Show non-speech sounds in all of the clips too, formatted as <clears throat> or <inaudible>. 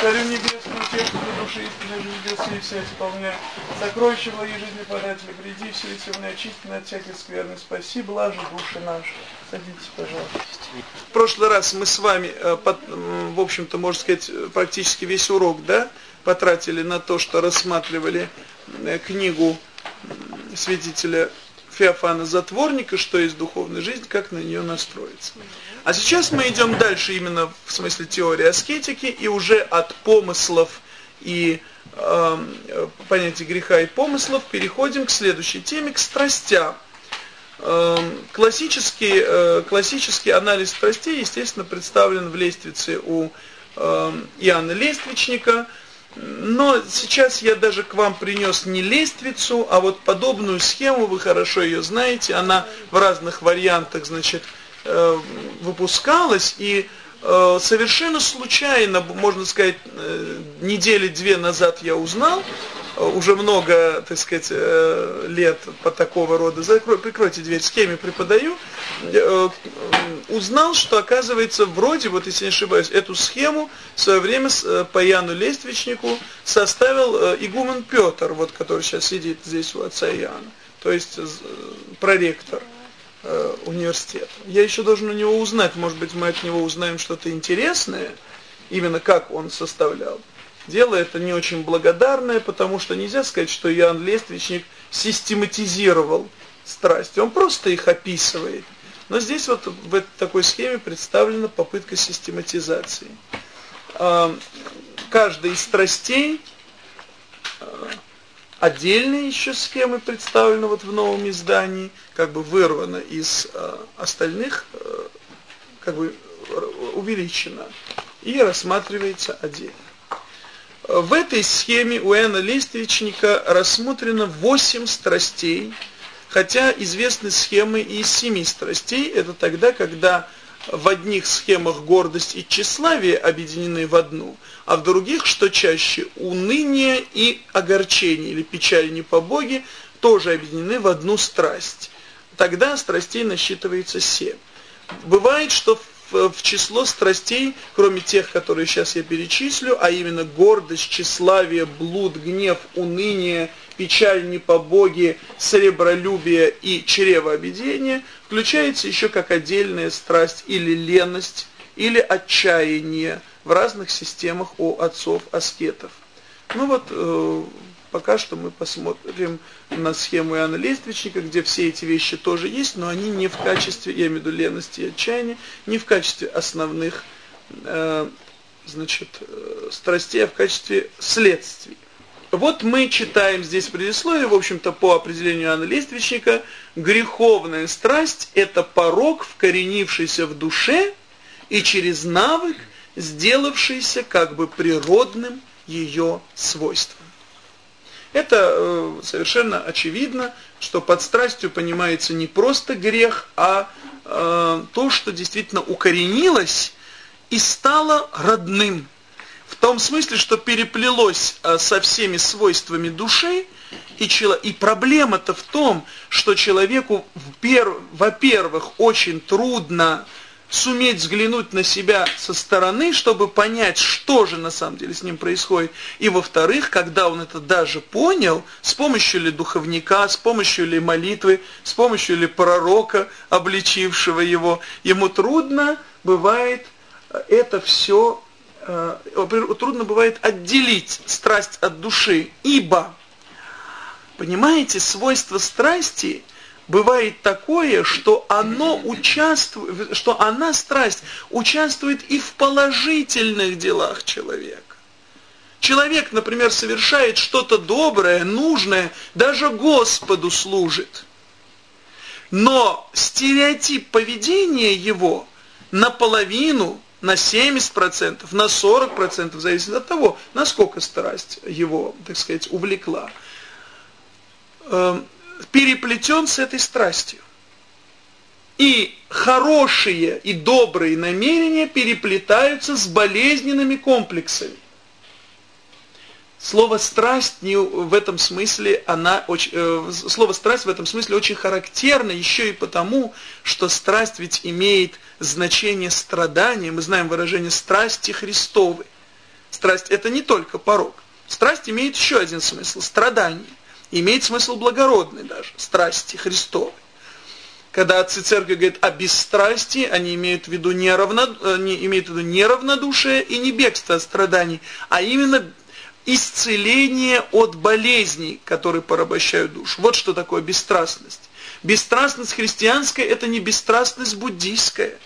Царю небесному, утешителю души истинной жизни, и все исполняй. Сокровища моей жизни подателя, приди, все лицо мне очистить от всякой скверны. Спаси, блажи души наши. Садитесь, пожалуйста. В прошлый раз мы с вами, э, в общем-то, можно сказать, практически весь урок, да, потратили на то, что рассматривали э, книгу свидетеля Феофана Затворника, что есть духовная жизнь, как на нее настроиться. А сейчас мы идем дальше именно в смысле теории аскетики и уже от помыслов и э, понятия греха и помыслов переходим к следующей теме, к страстям. Э, классический, э, классический анализ страстей, естественно, представлен в лествице у э, Иоанна Лествичника – но сейчас я даже к вам принес не лествицу, а вот подобную схему, вы хорошо ее знаете, она в разных вариантах, значит, э, выпускалась, и э, совершенно случайно, можно сказать, э, недели две назад я узнал, уже много, так сказать, э, лет по такого рода, закрой, прикройте дверь, схеме преподаю, э, узнал, что оказывается вроде, вот если не ошибаюсь, эту схему в свое время э, по Яну Лествичнику составил игумен Петр, вот который сейчас сидит здесь у отца Иоанна, то есть проректор университета. Я еще должен у него узнать, может быть мы от него узнаем что-то интересное, именно как он составлял. Дело это не очень благодарное, потому что нельзя сказать, что Иоанн Лествичник систематизировал страсти. Он просто их описывает. Но здесь вот в такой схеме представлена попытка систематизации. А, каждая из страстей а, отдельные еще схемы представлены вот в новом издании, как бы вырвана из а, остальных, как бы увеличена и рассматривается отдельно. В этой схеме у Эна Листвичника рассмотрено 8 страстей, хотя известны схемы и из 7 страстей. Это тогда, когда в одних схемах гордость и тщеславие объединены в одну, а в других, что чаще, уныние и огорчение или печаль не по Боге, тоже объединены в одну страсть. Тогда страстей насчитывается 7. Бывает, что в число страстей, кроме тех, которые сейчас я перечислю, а именно гордость, тщеславие, блуд, гнев, уныние, печаль не по Боге, сребролюбие и чревообедение, включается еще как отдельная страсть или леность, или отчаяние в разных системах у отцов-аскетов. Ну вот, э, Пока что мы посмотрим на схему Иоанна Лествичника, где все эти вещи тоже есть, но они не в качестве, я имею в виду лености и отчаяния, не в качестве основных э, значит, э, страстей, а в качестве следствий. Вот мы читаем здесь предисловие, в общем-то, по определению Иоанна Лествичника, греховная страсть – это порог, вкоренившийся в душе и через навык, сделавшийся как бы природным ее свойством. Это э, совершенно очевидно, что под страстью понимается не просто грех, а э, то, что действительно укоренилось и стало родным. В том смысле, что переплелось э, со всеми свойствами души, и, и проблема-то в том, что человеку, во-первых, очень трудно суметь взглянуть на себя со стороны, чтобы понять, что же на самом деле с ним происходит. И во-вторых, когда он это даже понял, с помощью ли духовника, с помощью ли молитвы, с помощью ли пророка, обличившего его, ему трудно бывает э, это все, э, трудно бывает отделить страсть от души, ибо, понимаете, свойство страсти – бывает такое, что оно участвует, что она, страсть, участвует и в положительных делах человека. Человек, например, совершает что-то доброе, нужное, даже Господу служит. Но стереотип поведения его наполовину, на 70%, на 40%, зависит от того, насколько страсть его, так сказать, увлекла эм, переплетен с этой страстью. И хорошие и добрые намерения переплетаются с болезненными комплексами. Слово страсть не в этом смысле она очень, э, слово страсть в этом смысле очень характерно еще и потому, что страсть ведь имеет значение страдания. Мы знаем выражение страсти Христовой. Страсть это не только порог. Страсть имеет еще один смысл – страдание. Имеет смысл благородный даже, страсти Христовой. Когда отцы церкви говорят о бесстрастии, они имеют в виду не, равно, э, не, имеют в виду не равнодушие и не бегство от страданий, а именно исцеление от болезней, которые порабощают душу. Вот что такое бесстрастность. Бесстрастность христианская – это не бесстрастность буддийская.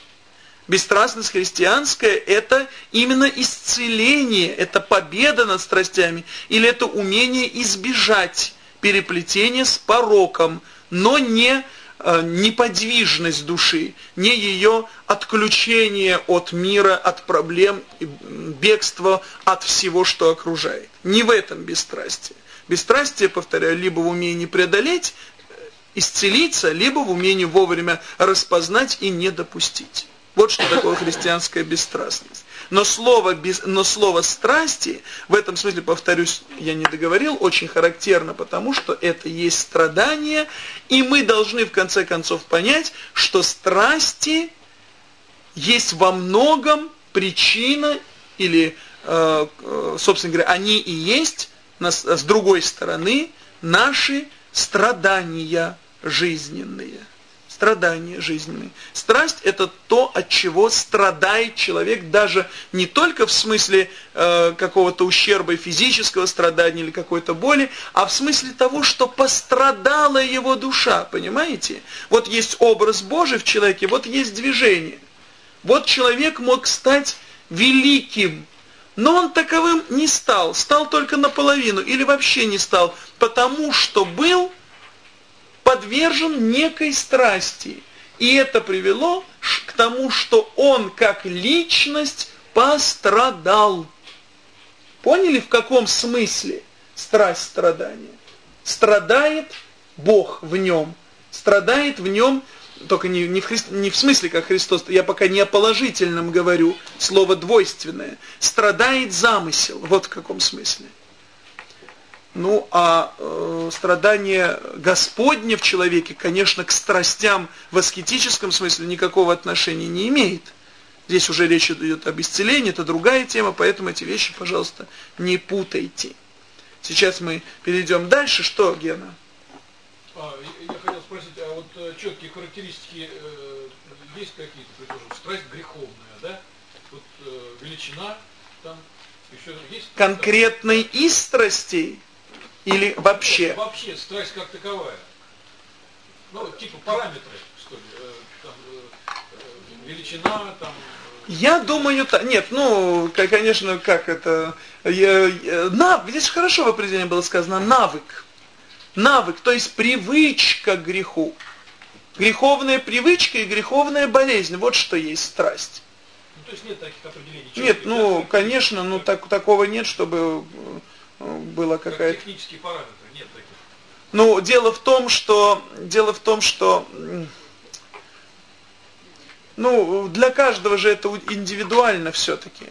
Бесстрастность христианская – это именно исцеление, это победа над страстями, или это умение избежать переплетения с пороком, но не Э, неподвижность души, не ее отключение от мира, от проблем, бегство от всего, что окружает. Не в этом бесстрастие. Бесстрастие, повторяю, либо в умении преодолеть, э, исцелиться, либо в умении вовремя распознать и не допустить. Вот что такое христианская бесстрастность. Но слово, без, но слово страсти, в этом смысле, повторюсь, я не договорил, очень характерно, потому что это есть страдание, и мы должны в конце концов понять, что страсти есть во многом причина, или, э, э собственно говоря, они и есть, с другой стороны, наши страдания жизненные страдания жизненные. Страсть это то, от чего страдает человек, даже не только в смысле э, какого-то ущерба физического страдания или какой-то боли, а в смысле того, что пострадала его душа, понимаете? Вот есть образ Божий в человеке, вот есть движение. Вот человек мог стать великим, но он таковым не стал, стал только наполовину или вообще не стал, потому что был подвержен некой страсти. И это привело к тому, что он как личность пострадал. Поняли, в каком смысле страсть страдания? Страдает Бог в нем. Страдает в нем, только не, не, в, Хри... не в смысле, как Христос, я пока не о положительном говорю, слово двойственное. Страдает замысел, вот в каком смысле. Ну, а э, страдание Господне в человеке, конечно, к страстям в аскетическом смысле никакого отношения не имеет. Здесь уже речь идет об исцелении, это другая тема, поэтому эти вещи, пожалуйста, не путайте. Сейчас мы перейдем дальше. Что, Гена? А, я хотел спросить, а вот э, четкие характеристики э, есть какие-то, предположим, страсть греховная, да? Вот э, величина там еще есть? Конкретной из страстей? Или вообще? Вообще, страсть как таковая. Ну, типа параметры, что ли, э, там, э, э, величина, там... Я думаю, нет, ну, конечно, как это, нав, здесь хорошо в определении было сказано, навык. Навык, то есть привычка к греху. Греховная привычка и греховная болезнь, вот что есть страсть. Ну, то есть нет таких определений? Нет, ну, конечно, ну, так, такого нет, чтобы была какая-то... Как технические параметры, нет таких. Ну, дело в том, что... Дело в том, что... Ну, для каждого же это индивидуально все-таки.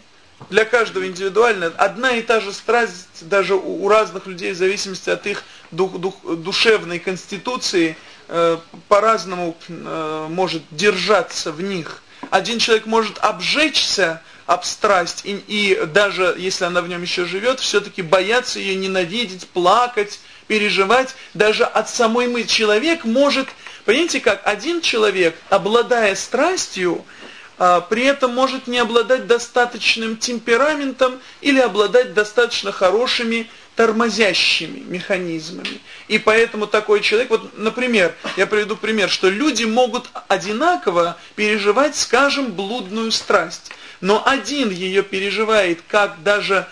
Для каждого индивидуально. Одна и та же страсть даже у, у разных людей в зависимости от их дух, дух, душевной конституции э, по-разному э, может держаться в них. Один человек может обжечься об страсть, и, и даже если она в нем еще живет, все-таки бояться ее, ненавидеть, плакать, переживать, даже от самой мы. Человек может, понимаете как, один человек, обладая страстью, а, при этом может не обладать достаточным темпераментом или обладать достаточно хорошими тормозящими механизмами. И поэтому такой человек, вот, например, я приведу пример, что люди могут одинаково переживать, скажем, блудную страсть но один ее переживает как даже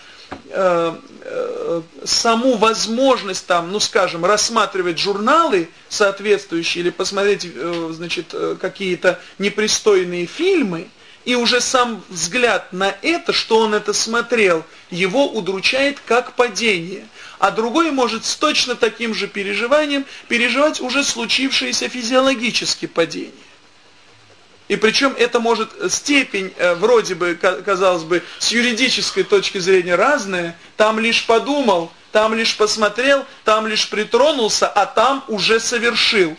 э, э, саму возможность там, ну скажем, рассматривать журналы соответствующие или посмотреть, э, значит, э, какие-то непристойные фильмы, и уже сам взгляд на это, что он это смотрел, его удручает как падение. А другой может с точно таким же переживанием переживать уже случившееся физиологически падение. И причем это может степень, э, вроде бы, казалось бы, с юридической точки зрения разная. Там лишь подумал, там лишь посмотрел, там лишь притронулся, а там уже совершил.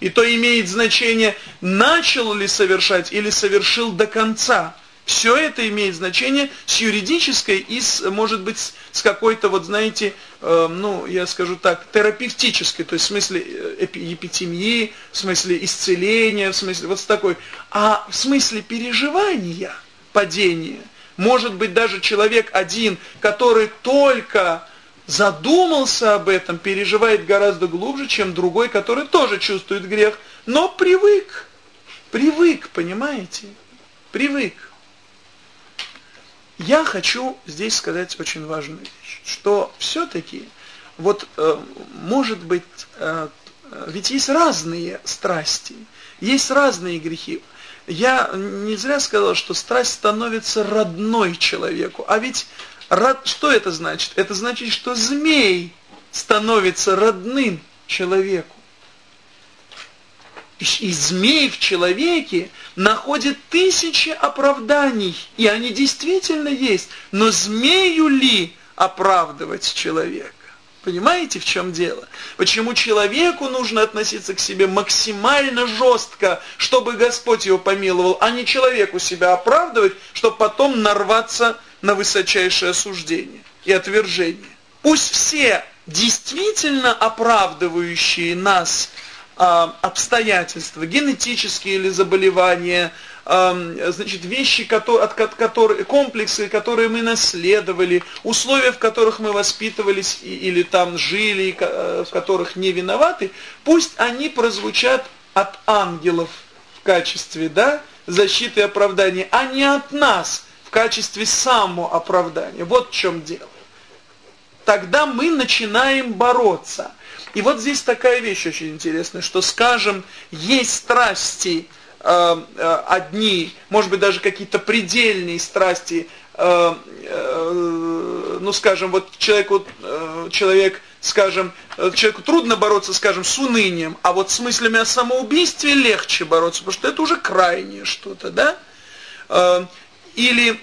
И то имеет значение, начал ли совершать или совершил до конца. Все это имеет значение с юридической и, с, может быть, с какой-то, вот знаете, э, ну, я скажу так, терапевтической, то есть в смысле эпитемии, в смысле исцеления, в смысле вот с такой. А в смысле переживания падения, может быть, даже человек один, который только задумался об этом, переживает гораздо глубже, чем другой, который тоже чувствует грех, но привык, привык, понимаете, привык. Я хочу здесь сказать очень важную вещь, что все-таки, вот, э, может быть, э, ведь есть разные страсти, есть разные грехи. Я не зря сказал, что страсть становится родной человеку, а ведь род, что это значит? Это значит, что змей становится родным человеку. И змей в человеке находит тысячи оправданий, и они действительно есть. Но змею ли оправдывать человека? Понимаете, в чем дело? Почему человеку нужно относиться к себе максимально жестко, чтобы Господь его помиловал, а не человеку себя оправдывать, чтобы потом нарваться на высочайшее осуждение и отвержение. Пусть все действительно оправдывающие нас обстоятельства, генетические или заболевания, а, значит, вещи, которые, от которые, комплексы, которые мы наследовали, условия, в которых мы воспитывались или там жили, э, в которых не виноваты, пусть они прозвучат от ангелов в качестве да, защиты и оправдания, а не от нас в качестве самооправдания. Вот в чем дело. Тогда мы начинаем бороться – и вот здесь такая вещь очень интересная, что, скажем, есть страсти э, э, одни, может быть, даже какие-то предельные страсти, э, э, ну, скажем, вот человеку, э, человек, скажем, э, человеку трудно бороться, скажем, с унынием, а вот с мыслями о самоубийстве легче бороться, потому что это уже крайнее что-то, да? Э, или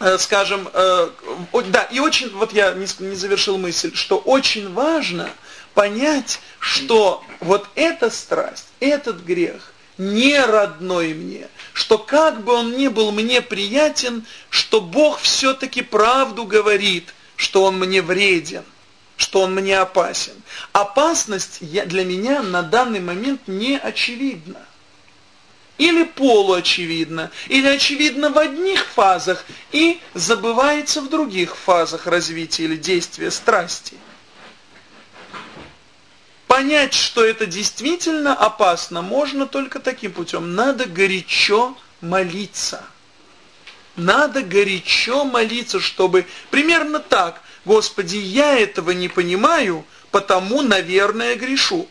э, скажем, да, и очень, вот я не завершил мысль, что очень важно – понять, что вот эта страсть, этот грех не родной мне, что как бы он ни был мне приятен, что Бог все-таки правду говорит, что он мне вреден, что он мне опасен. Опасность для меня на данный момент не очевидна. Или полуочевидно, или очевидно в одних фазах и забывается в других фазах развития или действия страсти. Понять, что это действительно опасно, можно только таким путем. Надо горячо молиться. Надо горячо молиться, чтобы примерно так, Господи, я этого не понимаю, потому, наверное, грешу.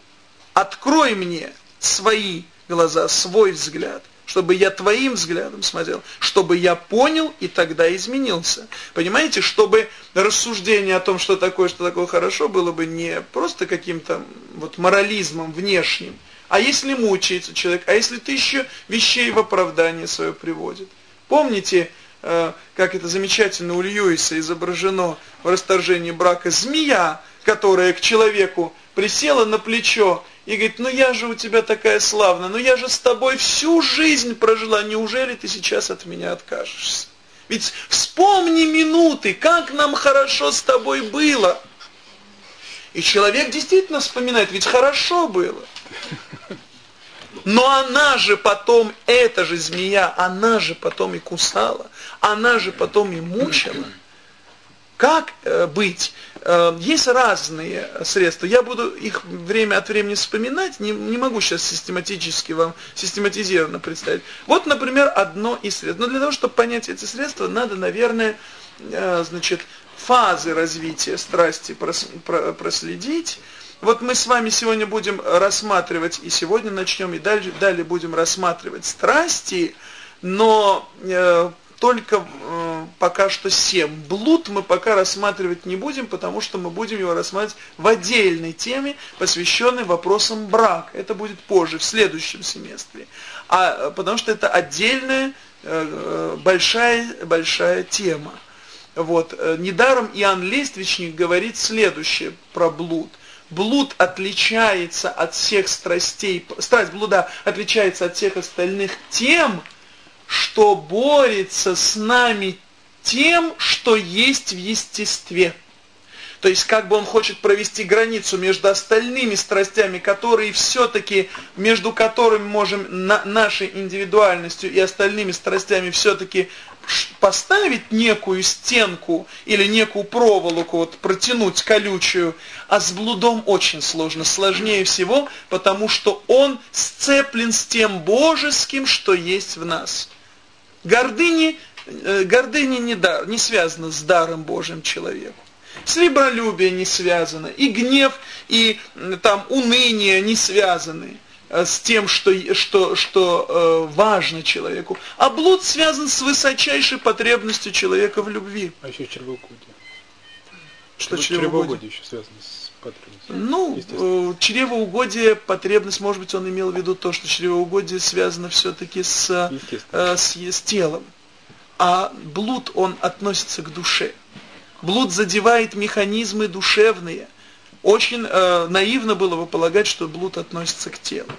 Открой мне свои глаза, свой взгляд чтобы я твоим взглядом смотрел, чтобы я понял и тогда изменился. Понимаете, чтобы рассуждение о том, что такое, что такое хорошо, было бы не просто каким-то вот морализмом внешним, а если мучается человек, а если тысячу вещей в оправдание свое приводит. Помните, э, как это замечательно у Льюиса изображено в расторжении брака, змея, которая к человеку присела на плечо и говорит, ну я же у тебя такая славная, ну я же с тобой всю жизнь прожила, неужели ты сейчас от меня откажешься? Ведь вспомни минуты, как нам хорошо с тобой было. И человек действительно вспоминает, ведь хорошо было. Но она же потом, эта же змея, она же потом и кусала, она же потом и мучила. Как э, быть? Э, есть разные средства. Я буду их время от времени вспоминать, не, не могу сейчас систематически вам, систематизированно представить. Вот, например, одно из средств. Но для того, чтобы понять эти средства, надо, наверное, э, значит, фазы развития страсти проследить. Вот мы с вами сегодня будем рассматривать, и сегодня начнем, и далее, далее будем рассматривать страсти, но только э, пока что 7. Блуд мы пока рассматривать не будем, потому что мы будем его рассматривать в отдельной теме, посвященной вопросам брака. Это будет позже, в следующем семестре. А, э, потому что это отдельная э, большая, большая тема. Вот. Э, недаром Иоанн Лествичник говорит следующее про блуд. Блуд отличается от всех страстей, страсть блуда отличается от всех остальных тем, что борется с нами тем, что есть в естестве. То есть как бы он хочет провести границу между остальными страстями, которые все-таки, между которыми можем на, нашей индивидуальностью и остальными страстями все-таки поставить некую стенку или некую проволоку, вот протянуть колючую, а с блудом очень сложно, сложнее всего, потому что он сцеплен с тем божеским, что есть в нас. Гордыни, э, гордыня не, дар, не связана с даром Божьим человеку. Сребролюбие не связано, и гнев, и там уныние не связаны с тем, что, что, что э, важно человеку. А блуд связан с высочайшей потребностью человека в любви. А еще чревоугодие. Что чревоугодие? Чревоугодие еще связано с потребностью. Ну, э, чревоугодие, потребность, может быть, он имел в виду то, что чревоугодие связано все-таки с, э, с, с телом. А блуд, он относится к душе. Блуд задевает механизмы душевные. Очень э, наивно было бы полагать, что блуд относится к телу.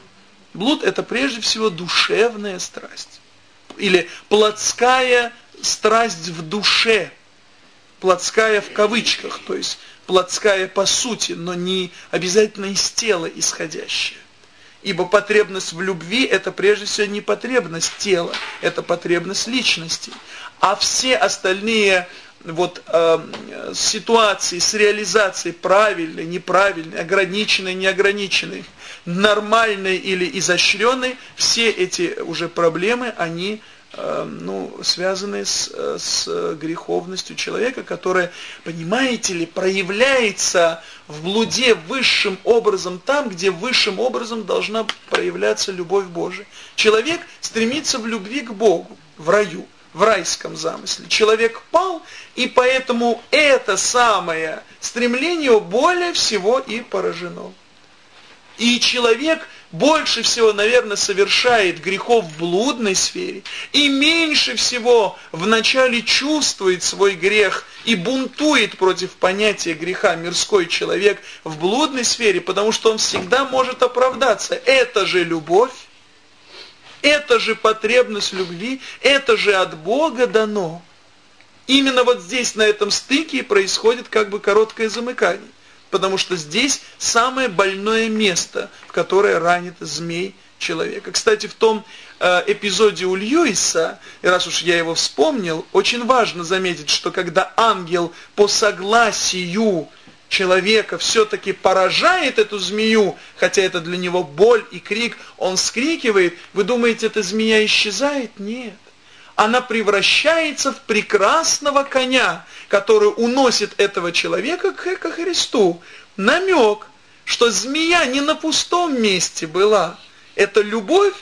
Блуд это прежде всего душевная страсть. Или плотская страсть в душе. Плотская в кавычках, то есть плотская по сути, но не обязательно из тела исходящая. Ибо потребность в любви это прежде всего не потребность тела, это потребность личности. А все остальные вот э, ситуации с реализацией правильной, неправильной, ограниченной, неограниченной, нормальной или изощренной, все эти уже проблемы, они э, ну, связаны с, с греховностью человека, которая, понимаете ли, проявляется в блуде высшим образом там, где высшим образом должна проявляться любовь Божия. Человек стремится в любви к Богу, в раю в райском замысле. Человек пал, и поэтому это самое стремление более всего и поражено. И человек больше всего, наверное, совершает грехов в блудной сфере, и меньше всего вначале чувствует свой грех и бунтует против понятия греха мирской человек в блудной сфере, потому что он всегда может оправдаться. Это же любовь. Это же потребность любви, это же от Бога дано. Именно вот здесь, на этом стыке, происходит как бы короткое замыкание. Потому что здесь самое больное место, в которое ранит змей человека. Кстати, в том э, эпизоде у Льюиса, и раз уж я его вспомнил, очень важно заметить, что когда ангел по согласию человека все-таки поражает эту змею, хотя это для него боль и крик, он скрикивает, вы думаете, эта змея исчезает? Нет. Она превращается в прекрасного коня, который уносит этого человека к, к Христу. Намек, что змея не на пустом месте была. Это любовь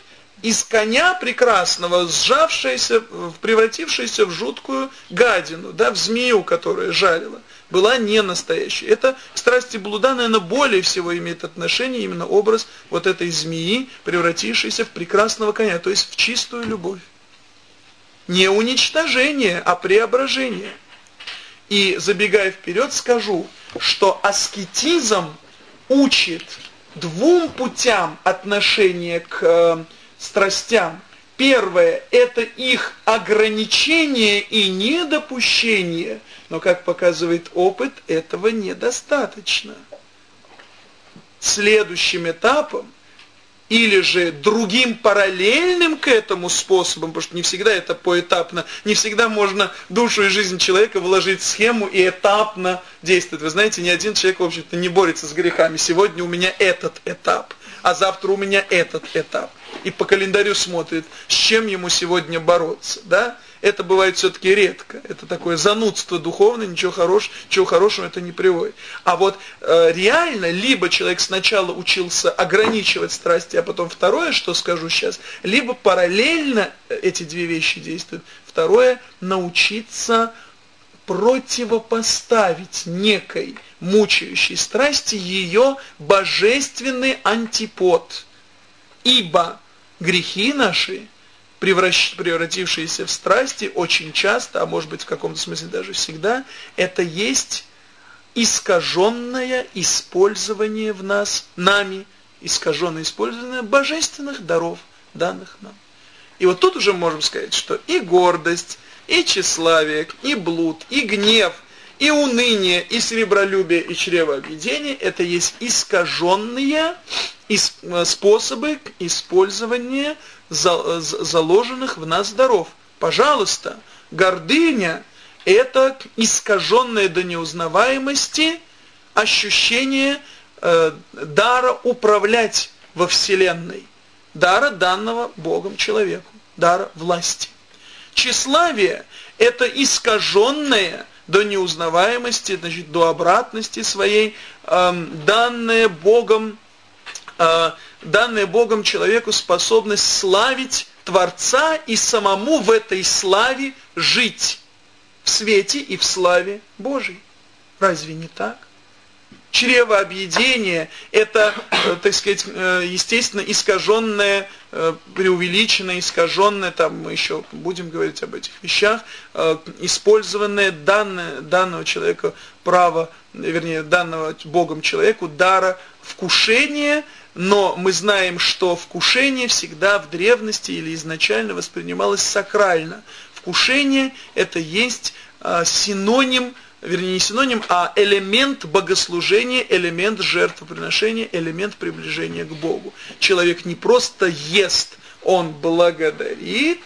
из коня прекрасного, сжавшаяся, превратившаяся в жуткую гадину, да, в змею, которая жалила была не настоящей. Это к страсти блуда, наверное, более всего имеет отношение именно образ вот этой змеи, превратившейся в прекрасного коня, то есть в чистую любовь. Не уничтожение, а преображение. И забегая вперед, скажу, что аскетизм учит двум путям отношения к э, страстям. Первое – это их ограничение и недопущение – но, как показывает опыт, этого недостаточно. Следующим этапом или же другим параллельным к этому способом, потому что не всегда это поэтапно, не всегда можно душу и жизнь человека вложить в схему и этапно действовать. Вы знаете, ни один человек, в общем-то, не борется с грехами. Сегодня у меня этот этап, а завтра у меня этот этап. И по календарю смотрит, с чем ему сегодня бороться, да? Это бывает все-таки редко. Это такое занудство духовное, ничего хорошего, чего хорошего это не приводит. А вот э, реально, либо человек сначала учился ограничивать страсти, а потом второе, что скажу сейчас, либо параллельно э, эти две вещи действуют. Второе, научиться противопоставить некой мучающей страсти ее божественный антипод. Ибо грехи наши превратившиеся в страсти, очень часто, а может быть в каком-то смысле даже всегда, это есть искаженное использование в нас, нами, искаженное использование божественных даров, данных нам. И вот тут уже можем сказать, что и гордость, и тщеславие, и блуд, и гнев, и уныние, и сребролюбие, и чревообъедение – это есть искаженные э, способы использования заложенных в нас даров. Пожалуйста, гордыня – это искаженное до неузнаваемости ощущение э, дара управлять во Вселенной, дара данного Богом человеку, дара власти. Тщеславие – это искаженное до неузнаваемости, значит, до обратности своей, э, данное Богом, э, данное Богом человеку способность славить Творца и самому в этой славе жить в свете и в славе Божьей. Разве не так? чревообъедение – это, э, так сказать, э, естественно, искаженное, э, преувеличенное, искаженное, там мы еще будем говорить об этих вещах, использованное данное, данного человека право, вернее, данного Богом человеку дара вкушения, но мы знаем, что вкушение всегда в древности или изначально воспринималось сакрально. Вкушение – это есть синоним вернее не синоним, а элемент богослужения, элемент жертвоприношения, элемент приближения к Богу. Человек не просто ест, он благодарит,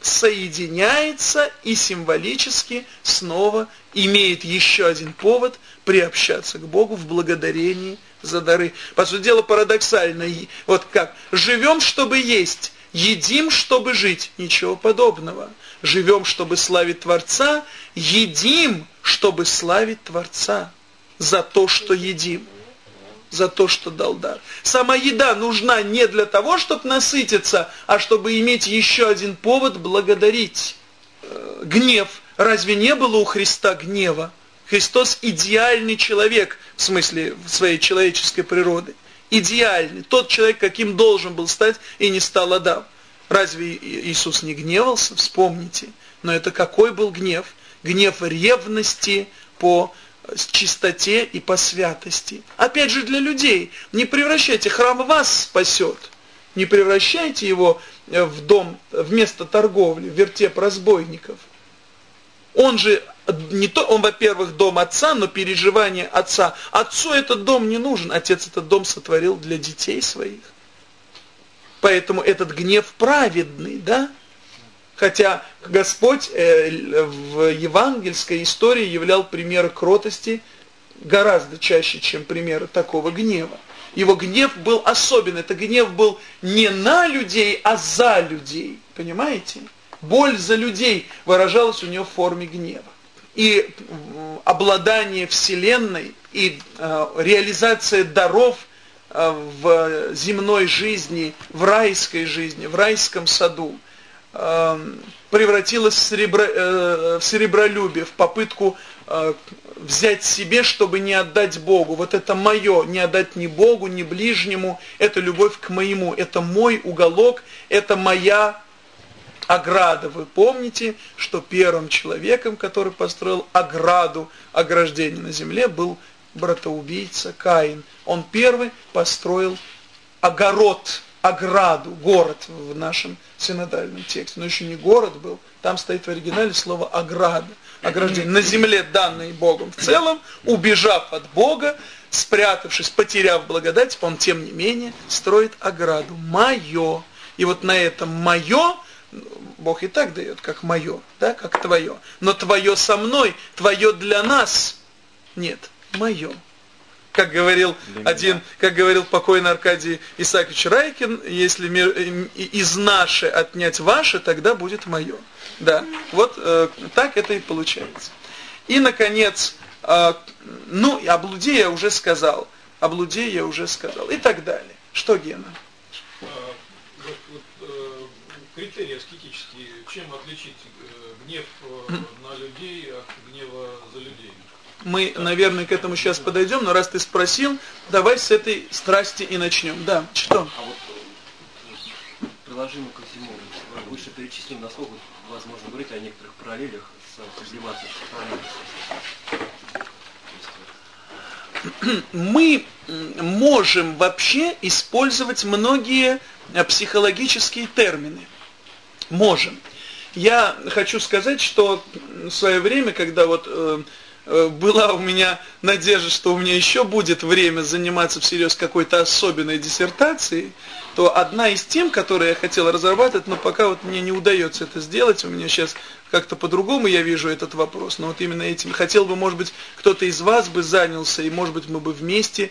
соединяется и символически снова имеет еще один повод приобщаться к Богу в благодарении за дары. По сути дела парадоксально. Вот как? Живем, чтобы есть, едим, чтобы жить. Ничего подобного живем, чтобы славить Творца, едим, чтобы славить Творца за то, что едим, за то, что дал дар. Сама еда нужна не для того, чтобы насытиться, а чтобы иметь еще один повод благодарить. Э, гнев. Разве не было у Христа гнева? Христос идеальный человек, в смысле своей человеческой природы. Идеальный. Тот человек, каким должен был стать, и не стал Адам. Разве Иисус не гневался? Вспомните. Но это какой был гнев? Гнев ревности по чистоте и по святости. Опять же для людей. Не превращайте, храм вас спасет. Не превращайте его в дом, вместо торговли, в вертеп разбойников. Он же не то, он, во-первых, дом отца, но переживание отца. Отцу этот дом не нужен. Отец этот дом сотворил для детей своих. Поэтому этот гнев праведный, да? Хотя Господь э, в евангельской истории являл примеры кротости гораздо чаще, чем примеры такого гнева. Его гнев был особенный. Это гнев был не на людей, а за людей. Понимаете? Боль за людей выражалась у него в форме гнева. И обладание Вселенной, и э, реализация даров – Э, в земной жизни, в райской жизни, в райском саду, эм, превратилась в, серебро, э, в серебролюбие, в попытку э, взять себе, чтобы не отдать Богу. Вот это мое, не отдать ни Богу, ни ближнему, это любовь к моему, это мой уголок, это моя ограда. Вы помните, что первым человеком, который построил ограду, ограждение на земле, был братоубийца Каин. Он первый построил огород, ограду, город в нашем синодальном тексте. Но еще не город был, там стоит в оригинале слово ограда, ограждение. На земле, данной Богом в целом, убежав от Бога, спрятавшись, потеряв благодать, он тем не менее строит ограду. Мое. И вот на этом мое Бог и так дает, как мое, да, как твое. Но твое со мной, твое для нас. Нет, мое. Как говорил один, как говорил покойный Аркадий Исаакович Райкин, если э, из наше отнять ваше, тогда будет мое. Да, вот э, так это и получается. И, наконец, э, ну, о блуде я уже сказал, о блуде я уже сказал, и так далее. Что, Гена? Критерии аскетические, чем отличить э, гнев э, на людей от гнева за людей? Мы, наверное, к этому сейчас подойдем, но раз ты спросил, давай с этой страсти и начнем. Да, что? А вот э, приложимо ко всему, выше перечислим, насколько возможно говорить о некоторых параллелях с сублимацией мы можем вообще использовать многие психологические термины. Можем. Я хочу сказать, что в свое время, когда вот э, э, была у меня надежда, что у меня еще будет время заниматься всерьез какой-то особенной диссертацией, то одна из тем, которые я хотел разрабатывать, но пока вот мне не удается это сделать, у меня сейчас как-то по-другому я вижу этот вопрос, но вот именно этим хотел бы, может быть, кто-то из вас бы занялся, и может быть мы бы вместе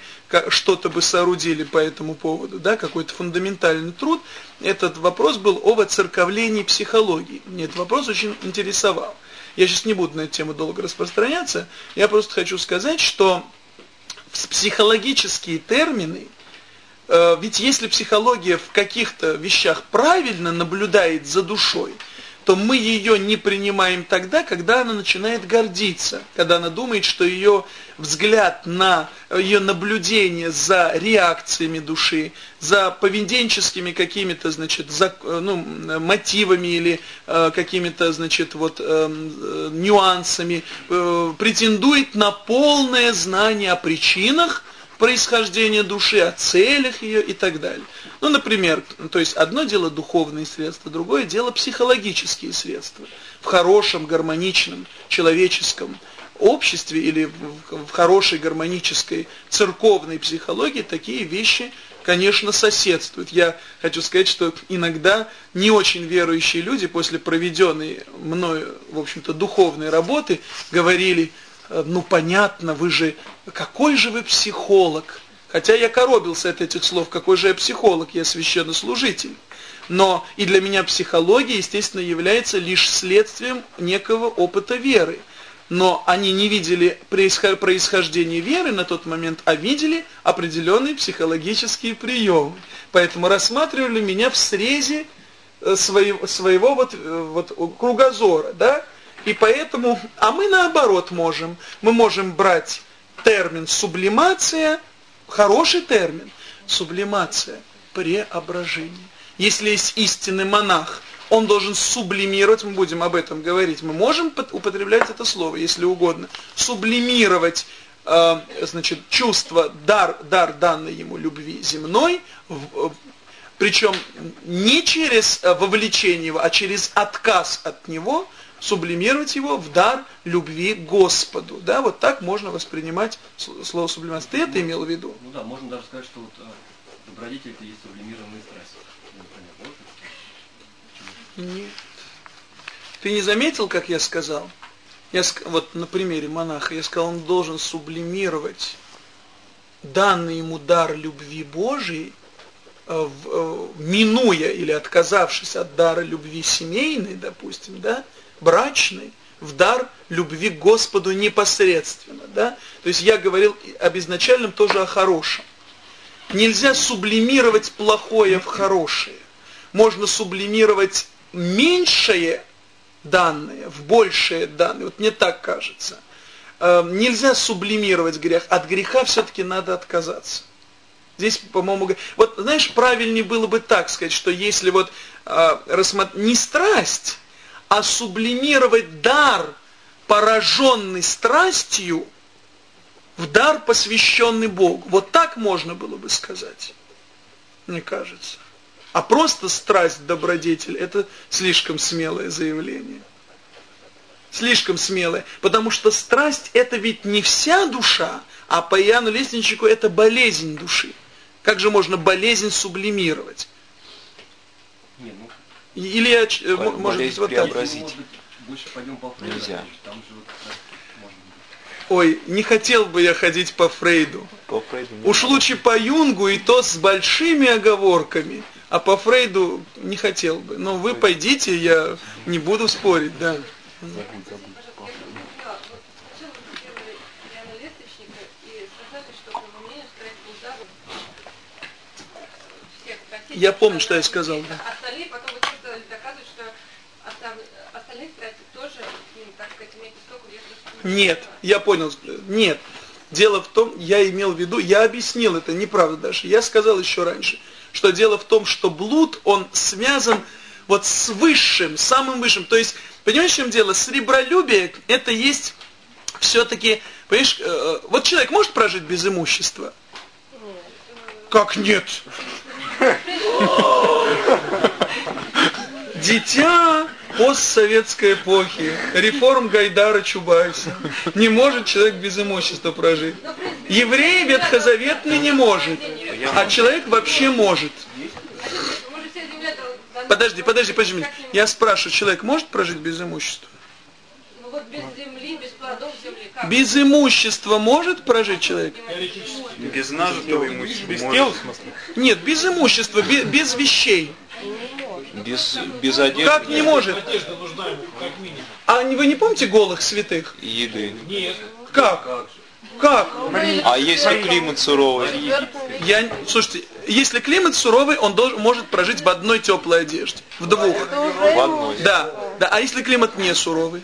что-то бы соорудили по этому поводу, да, какой-то фундаментальный труд. Этот вопрос был о воцерковлении психологии. Мне этот вопрос очень интересовал. Я сейчас не буду на эту тему долго распространяться, я просто хочу сказать, что психологические термины – ведь если психология в каких-то вещах правильно наблюдает за душой, то мы ее не принимаем тогда, когда она начинает гордиться, когда она думает, что ее взгляд на ее наблюдение за реакциями души, за поведенческими какими-то, значит, за, э, ну, мотивами или э, какими-то, значит, вот э, э, нюансами э, претендует на полное знание о причинах, происхождения души, о целях ее и так далее. Ну, например, то есть одно дело духовные средства, другое дело психологические средства. В хорошем, гармоничном, человеческом обществе или в, хорошей гармонической церковной психологии такие вещи, конечно, соседствуют. Я хочу сказать, что иногда не очень верующие люди после проведенной мною, в общем-то, духовной работы говорили, ну понятно, вы же, какой же вы психолог? Хотя я коробился от этих слов, какой же я психолог, я священнослужитель. Но и для меня психология, естественно, является лишь следствием некого опыта веры. Но они не видели происхождение веры на тот момент, а видели определенные психологические приемы. Поэтому рассматривали меня в срезе э, своего, своего вот, э, вот кругозора, да, и поэтому, а мы наоборот можем. Мы можем брать термин сублимация, хороший термин, сублимация, преображение. Если есть истинный монах, он должен сублимировать, мы будем об этом говорить, мы можем употреблять это слово, если угодно, сублимировать э, значит, чувство, дар, дар данной ему любви земной, в, причем не через э, вовлечение его, а через отказ от него – сублимировать его в дар любви к Господу. Да, вот так можно воспринимать слово сублимация. Ты это имел в виду? Ну да, можно даже сказать, что вот а, добродетель это есть сублимированная страсть. Нет. Ты не заметил, как я сказал? Я, вот на примере монаха, я сказал, он должен сублимировать данный ему дар любви Божией, э, э, минуя или отказавшись от дара любви семейной, допустим, да, брачный в дар любви к Господу непосредственно. Да? То есть я говорил об изначальном тоже о хорошем. Нельзя сублимировать плохое в хорошее. Можно сублимировать меньшее данное в большее данное. Вот мне так кажется. Эм, нельзя сублимировать грех. От греха все-таки надо отказаться. Здесь, по-моему, вот знаешь, правильнее было бы так сказать, что если вот э, рассмотреть не страсть, а сублимировать дар, пораженный страстью, в дар, посвященный Богу. Вот так можно было бы сказать, мне кажется. А просто страсть, добродетель, это слишком смелое заявление. Слишком смелое. Потому что страсть это ведь не вся душа, а по Иоанну Лестничику это болезнь души. Как же можно болезнь сублимировать? Или я, э, может быть, вот так. Нельзя. Там же вот, Ой, не хотел бы я ходить по Фрейду. По Фрейду Уж лучше по Юнгу и то с большими оговорками. А по Фрейду не хотел бы. Но вы пойдите, я не буду спорить, да. Я помню, что я сказал. Да. Остальные потом Нет, я понял. Нет. Дело в том, я имел в виду, я объяснил это, неправда даже. Я сказал еще раньше, что дело в том, что блуд, он связан вот с высшим, самым высшим. То есть, понимаешь, в чем дело? Сребролюбие, это есть все-таки, понимаешь, э, вот человек может прожить без имущества? Как нет? <laughs> Дитя постсоветской эпохи, реформ Гайдара Чубайса. Не может человек без имущества прожить. Еврей ветхозаветный не может, а человек вообще может. Подожди, подожди, подожди. Я спрашиваю, человек может прожить без имущества? Ну вот без земли, без плодов земли. Как? Без имущества может прожить человек? Без нажитого имущества. Без тела, в смысле? Нет, без имущества, без, без вещей. Без, без одежды. Как не может? Одежда нужна ему, как минимум. А не- вы не помните голых святых? Еды. Нет. Как? Как? А если климат суровый? Я, слушайте, если климат суровый, он должен, может прожить в одной теплой одежде, в двух. В одной. Да, да. А если климат не суровый?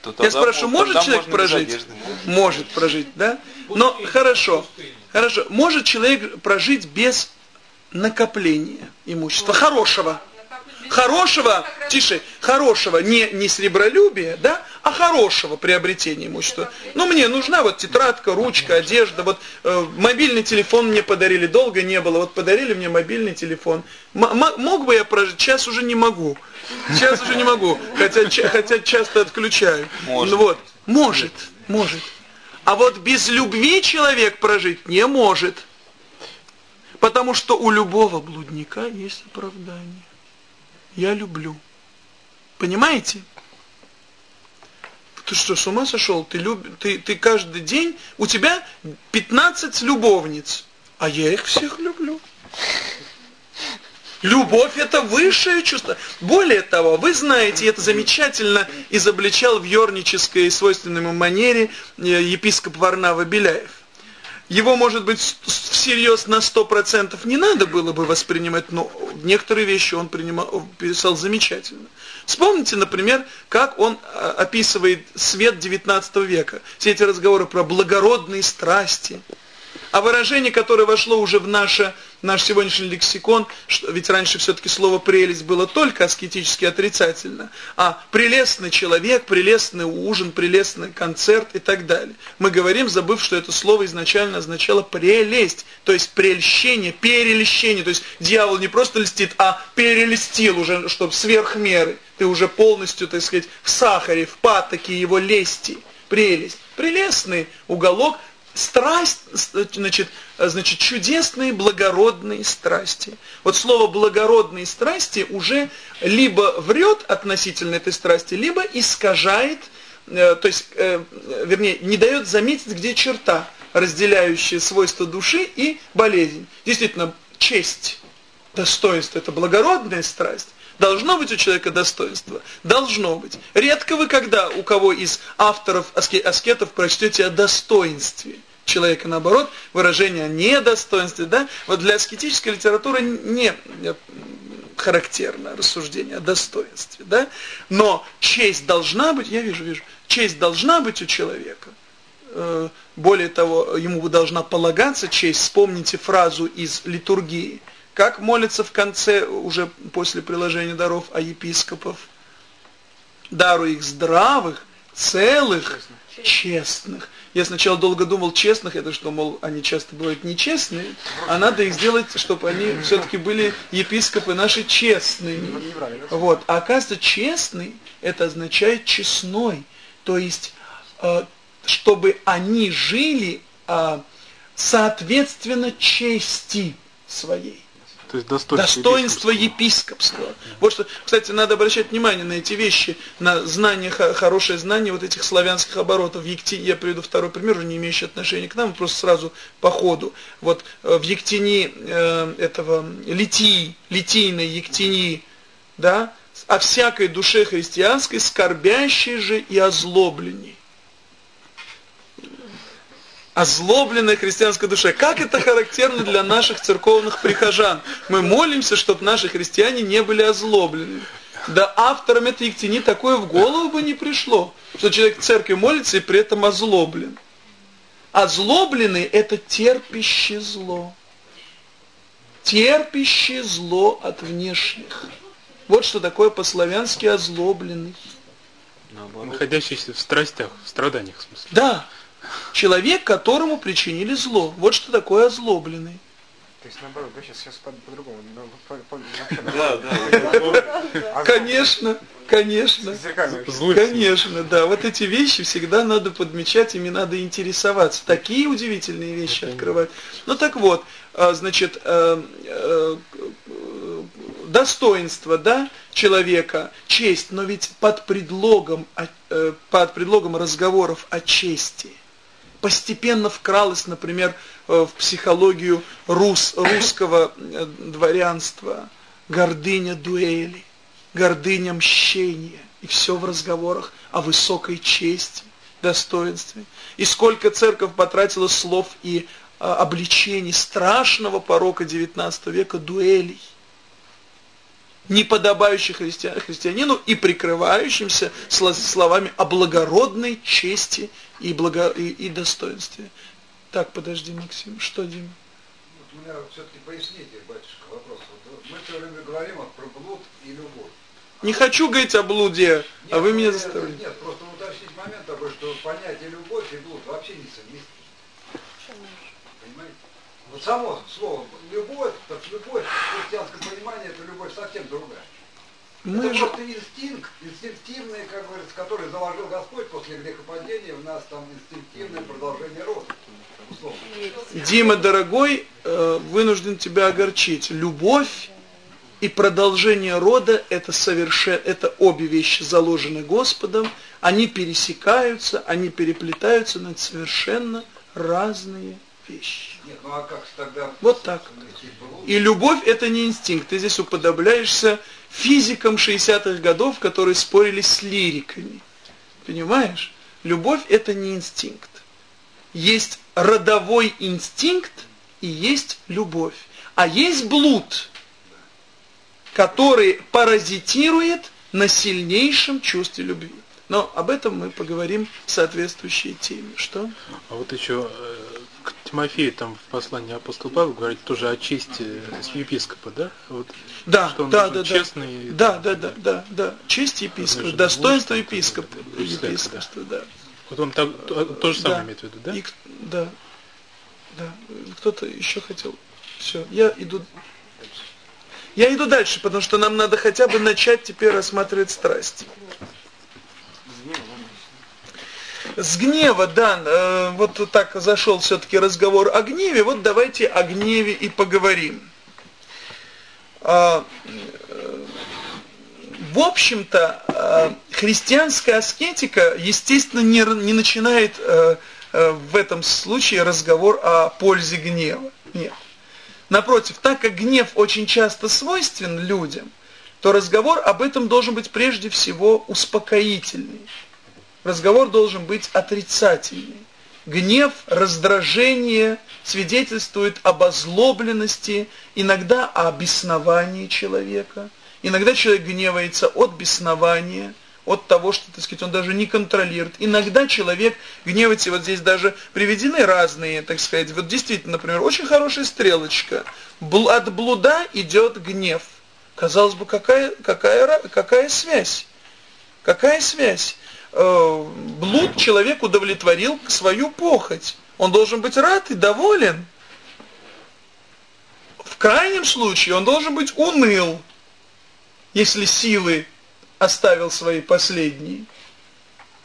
То Я тогда спрашиваю, мо- может тогда человек прожить? одежды. Может прожить, да? Но хорошо, хорошо. Может человек прожить без накопления имущества хорошего? Хорошего, тише, хорошего, не, не сребролюбия, да, а хорошего приобретения имущества. Ну, мне нужна вот тетрадка, ручка, одежда, вот э, мобильный телефон мне подарили, долго не было, вот подарили мне мобильный телефон. М- мог бы я прожить, сейчас уже не могу. Сейчас уже не могу, хотя, хотя часто отключаю. Может. Ну вот, может, может. А вот без любви человек прожить не может. Потому что у любого блудника есть оправдание. Я люблю. Понимаете? Ты что, с ума сошел? Ты, люб... ты, ты каждый день, у тебя 15 любовниц, а я их всех люблю. Любовь это высшее чувство. Более того, вы знаете, это замечательно изобличал в ернической свойственной ему манере э, епископ Варнава Беляев. Его, может быть, всерьез на 100% не надо было бы воспринимать, но некоторые вещи он принимал, писал замечательно. Вспомните, например, как он а, описывает свет 19 века. Все эти разговоры про благородные страсти. А выражение, которое вошло уже в наше, наш сегодняшний лексикон, что, ведь раньше все-таки слово «прелесть» было только аскетически отрицательно, а прелестный человек, прелестный ужин, прелестный концерт и так далее. Мы говорим, забыв, что это слово изначально означало прелесть, то есть прельщение, перелещение, то есть дьявол не просто льстит, а перелестил уже, чтобы сверх меры. Ты уже полностью, так сказать, в сахаре, в патоке его лести. Прелесть. Прелестный уголок страсть, значит, значит, чудесные благородные страсти. Вот слово благородные страсти уже либо врет относительно этой страсти, либо искажает, э, то есть, э, вернее, не дает заметить, где черта, разделяющая свойства души и болезнь. Действительно, честь, достоинство – это благородная страсть. Должно быть у человека достоинство? Должно быть. Редко вы когда у кого из авторов аске- аскетов прочтете о достоинстве человека, наоборот, выражение о недостоинстве, да? Вот для аскетической литературы не характерно рассуждение о достоинстве, да? Но честь должна быть, я вижу, вижу, честь должна быть у человека. Э, Более того, ему должна полагаться честь. Вспомните фразу из литургии – как молится в конце, уже после приложения даров, о епископов? Дару их здравых, целых, честных. Я сначала долго думал, честных, это что, мол, они часто бывают нечестные, а надо их сделать, чтобы они все-таки были епископы наши честные. Вот. А оказывается, честный, это означает честной. То есть, э, чтобы они жили э, соответственно чести своей. То есть достоинство, Достоинство епископского. Вот что, кстати, надо обращать внимание на эти вещи, на знание, хо- хорошее знание вот этих славянских оборотов. В Екти... Я приведу второй пример, уже не имеющий отношения к нам, просто сразу по ходу. Вот э, в Ектини э, этого Литии, Литийной Ектини, да, о всякой душе христианской, скорбящей же и озлобленней озлобленной христианской душе. Как это характерно для наших церковных прихожан? Мы молимся, чтобы наши христиане не были озлоблены. Да авторам этой ектини такое в голову бы не пришло, что человек в церкви молится и при этом озлоблен. Озлобленный – это терпящий зло. Терпящий зло от внешних. Вот что такое по-славянски озлобленный. Находящийся в страстях, в страданиях, в смысле. Да, человек, которому причинили зло. Вот что такое озлобленный. То есть наоборот, да, сейчас, сейчас по- по-другому. по- по- вообще Да, да. А Конечно, конечно. Конечно, да. Вот эти вещи всегда надо подмечать, ими надо интересоваться. Такие удивительные вещи открывать. Ну так вот, а, значит, э, э, достоинство, да, человека, честь, но ведь под предлогом, о- э, под предлогом разговоров о чести постепенно вкралась, например, э, в психологию рус, русского э, дворянства гордыня дуэли, гордыня мщения. И все в разговорах о высокой чести, достоинстве. И сколько церковь потратила слов и а, обличений страшного порока XIX века дуэлей, не подобающих христиан, христианину и прикрывающимся сло- словами о благородной чести и, благо, и, и достоинстве. Так, подожди, Максим, что, Дима? Вот у меня все-таки поясните, батюшка, вопрос. Вот мы все время говорим вот про блуд и любовь. Не хочу говорить о блуде, а Нет, вы меня заставляете. Нет, просто уточнить момент такой, что понятие любовь и блуд вообще не совместимы. Понимаете? Вот само слово любовь, так любовь, в христианском понимании, это любовь совсем другая. Мы это же... просто инстинкт, инстинктивный, как говорится, который заложил Господь после грехопадения, в нас там инстинктивное продолжение рода. Условно. Дима, дорогой, э, вынужден тебя огорчить. Любовь и продолжение рода это совершенно, это обе вещи заложены Господом, они пересекаются, они переплетаются, но это совершенно разные вещи. Нет, ну а как тогда Вот так. И любовь это не инстинкт. Ты здесь уподобляешься физикам 60-х годов, которые спорили с лириками. Понимаешь? Любовь это не инстинкт. Есть родовой инстинкт и есть любовь. А есть блуд, который паразитирует на сильнейшем чувстве любви. Но об этом мы поговорим в соответствующей теме. Что? А вот еще э, к Тимофею там в послании апостол Павел говорит тоже о чести епископа, да? Вот, Да, что он да, да, да. честный. Да, да, да, да, да. Честь епископа, достоинство епископа, епископства, да. Вот он так, то, же самое имеет в виду, да? И да, да. Кто-то еще хотел. Все, я иду. Я иду дальше, потому что нам надо хотя бы начать теперь рассматривать страсти. С гнева, да, э, вот так зашел все-таки разговор о гневе, вот давайте о гневе и поговорим. А, э, в общем-то, э, христианская аскетика, естественно, не, не начинает в этом случае разговор о пользе гнева. Нет. Напротив, так как гнев очень часто свойствен людям, то разговор об этом должен быть прежде всего успокоительный. Разговор должен быть отрицательный. Гнев, раздражение свидетельствует об озлобленности, иногда о бесновании человека. Иногда человек гневается от беснования, от того, что, так сказать, он даже не контролирует. Иногда человек гневается, вот здесь даже приведены разные, так сказать, вот действительно, например, очень хорошая стрелочка. От блуда идет гнев. Казалось бы, какая, какая, какая связь? Какая связь? Э, Блуд человек удовлетворил свою похоть. Он должен быть рад и доволен. В крайнем случае он должен быть уныл, если силы оставил свои последние.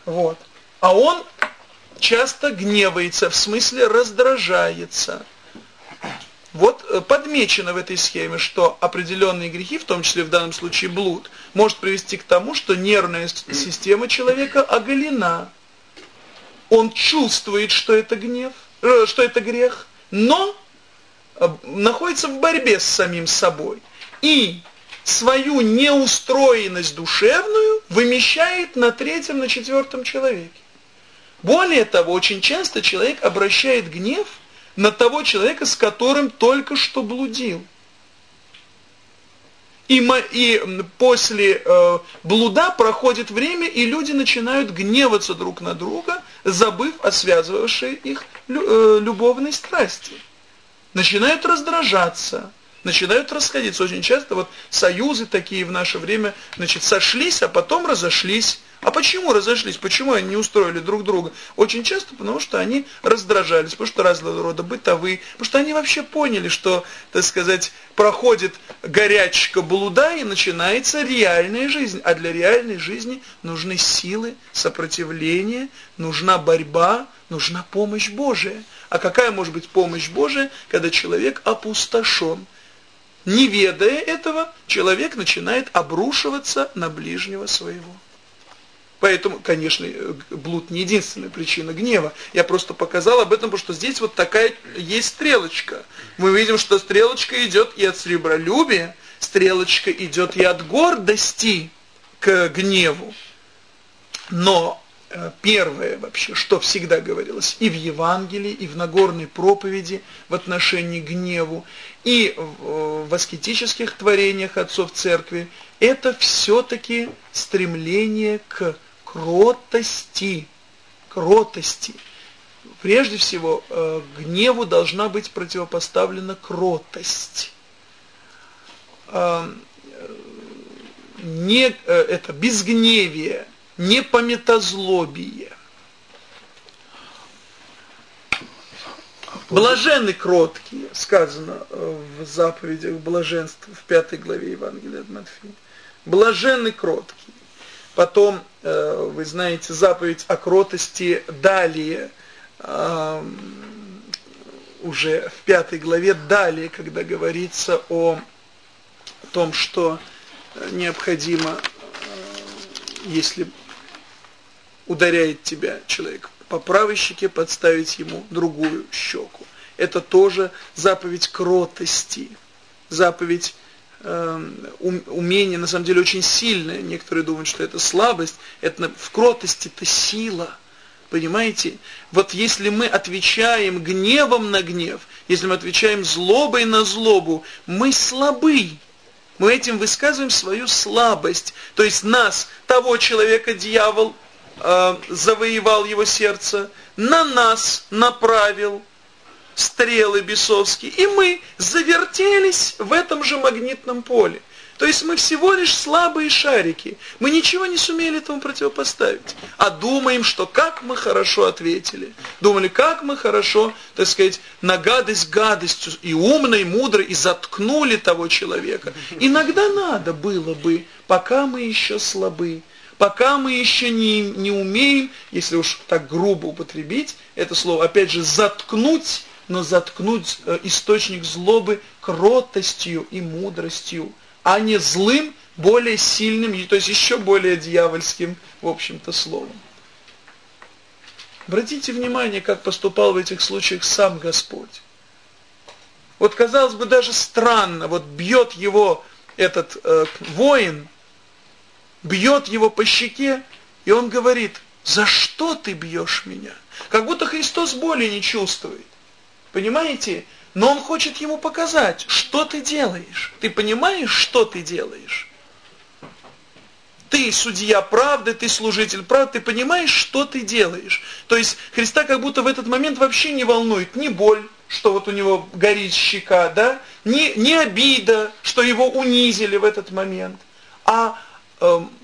Вот. А он часто гневается, в смысле раздражается. Вот э, подмечено в этой схеме, что определенные грехи, в том числе в данном случае блуд, может привести к тому, что нервная система человека оголена. Он чувствует, что это гнев, э, что это грех, но э, находится в борьбе с самим собой. И свою неустроенность душевную вымещает на третьем, на четвертом человеке. Более того, очень часто человек обращает гнев на того человека, с которым только что блудил. И, и после э, блуда проходит время, и люди начинают гневаться друг на друга, забыв о связывавшей их лю- э, любовной страсти. Начинают раздражаться, начинают расходиться. Очень часто вот союзы такие в наше время, значит, сошлись, а потом разошлись. А почему разошлись? Почему они не устроили друг друга? Очень часто потому, что они раздражались, потому что разного рода бытовые, потому что они вообще поняли, что, так сказать, проходит горячка блуда и начинается реальная жизнь. А для реальной жизни нужны силы, сопротивление, нужна борьба, нужна помощь Божия. А какая может быть помощь Божия, когда человек опустошен? Не ведая этого, человек начинает обрушиваться на ближнего своего. Поэтому, конечно, блуд не единственная причина гнева. Я просто показал об этом, потому что здесь вот такая есть стрелочка. Мы видим, что стрелочка идет и от сребролюбия, стрелочка идет и от гордости к гневу. Но э, первое вообще, что всегда говорилось и в Евангелии, и в Нагорной проповеди в отношении гневу, и в аскетических творениях отцов церкви, это все-таки стремление к кротости, кротости. Прежде всего, э, гневу должна быть противопоставлена кротость. Э, не, э, это безгневие, не Блаженны кроткие, сказано в заповедях блаженства в пятой главе Евангелия от Матфея. Блаженны кроткие. Потом, э, вы знаете, заповедь о кротости далее, уже в пятой главе, далее, когда говорится о том, что необходимо, э, если ударяет тебя человек по правой щеке, подставить ему другую щеку. Это тоже заповедь кротости, заповедь Эм, умение на самом деле очень сильное. Некоторые думают, что это слабость. Это в кротости это сила. Понимаете? Вот если мы отвечаем гневом на гнев, если мы отвечаем злобой на злобу, мы слабы. Мы этим высказываем свою слабость. То есть нас, того человека, дьявол э, завоевал его сердце, на нас направил стрелы бесовские, и мы завертелись в этом же магнитном поле. То есть мы всего лишь слабые шарики. Мы ничего не сумели этому противопоставить. А думаем, что как мы хорошо ответили. Думали, как мы хорошо, так сказать, на гадость гадостью и умно, и мудро, и заткнули того человека. Иногда надо было бы, пока мы еще слабы, пока мы еще не, не умеем, если уж так грубо употребить это слово, опять же, заткнуть но заткнуть э, источник злобы кротостью и мудростью, а не злым, более сильным, то есть еще более дьявольским, в общем-то, словом. Обратите внимание, как поступал в этих случаях сам Господь. Вот, казалось бы, даже странно, вот бьет его этот э, воин, бьет его по щеке, и он говорит, за что ты бьешь меня? Как будто Христос боли не чувствует. Понимаете? Но он хочет ему показать, что ты делаешь. Ты понимаешь, что ты делаешь? Ты судья правды, ты служитель правды, ты понимаешь, что ты делаешь. То есть Христа как будто в этот момент вообще не волнует ни боль, что вот у него горит щека, да, ни, ни обида, что его унизили в этот момент, а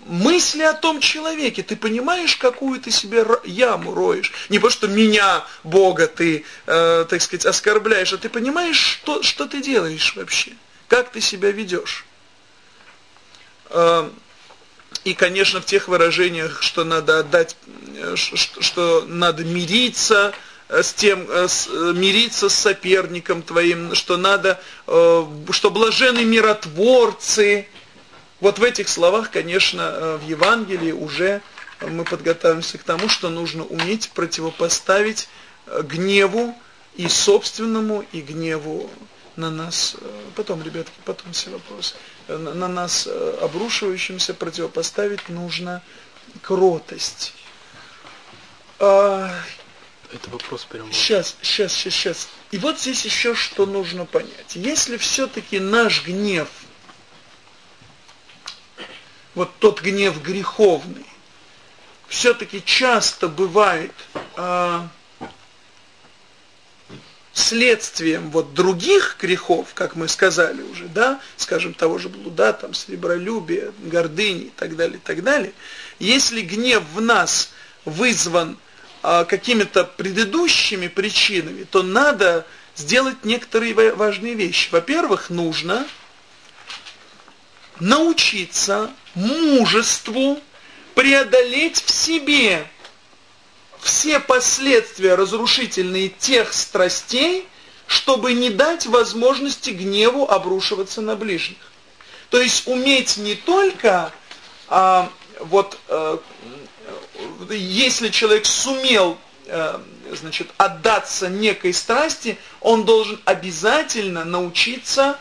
мысли о том человеке. Ты понимаешь, какую ты себе яму роешь? Не потому что меня, Бога, ты, э, так сказать, оскорбляешь, а ты понимаешь, что, что ты делаешь вообще? Как ты себя ведешь? Э, и, конечно, в тех выражениях, что надо отдать, э, что, что надо мириться, э, с тем, э, с, мириться с соперником твоим, что надо, что блажены миротворцы, вот в этих словах, конечно, э, в Евангелии уже мы подготавливаемся к тому, что нужно уметь противопоставить э, гневу и собственному, и гневу на нас, э, потом, ребятки, потом все вопросы, на нас обрушивающимся противопоставить нужно кротость. А, Это вопрос прямо. Сейчас, сейчас, сейчас, сейчас. И вот здесь еще что нужно понять. Если все-таки наш гнев – вот тот гнев греховный, все-таки часто бывает э, следствием вот других грехов, как мы сказали уже, да, скажем, того же блуда, там, сребролюбия, гордыни и так далее, и так далее, если гнев в нас вызван а, какими-то предыдущими причинами, то надо сделать некоторые важные вещи. Во-первых, нужно научиться мужеству преодолеть в себе все последствия разрушительные тех страстей, чтобы не дать возможности гневу обрушиваться на ближних. То есть уметь не только а, вот а, если человек сумел а, значит, отдаться некой страсти, он должен обязательно научиться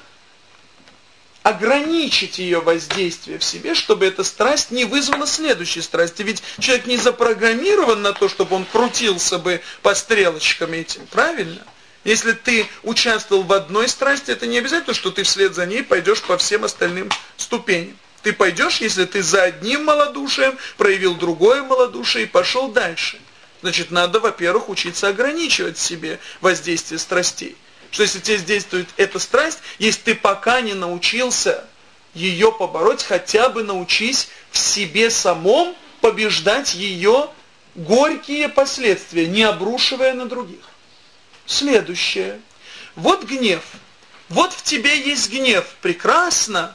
ограничить ее воздействие в себе, чтобы эта страсть не вызвала следующей страсти. Ведь человек не запрограммирован на то, чтобы он крутился бы по стрелочкам этим, правильно? Если ты участвовал в одной страсти, это не обязательно, что ты вслед за ней пойдешь по всем остальным ступеням. Ты пойдешь, если ты за одним малодушием проявил другое малодушие и пошел дальше. Значит, надо, во-первых, учиться ограничивать себе воздействие страстей что если тебе действует эта страсть, если ты пока не научился ее побороть, хотя бы научись в себе самом побеждать ее горькие последствия, не обрушивая на других. Следующее. Вот гнев. Вот в тебе есть гнев. Прекрасно.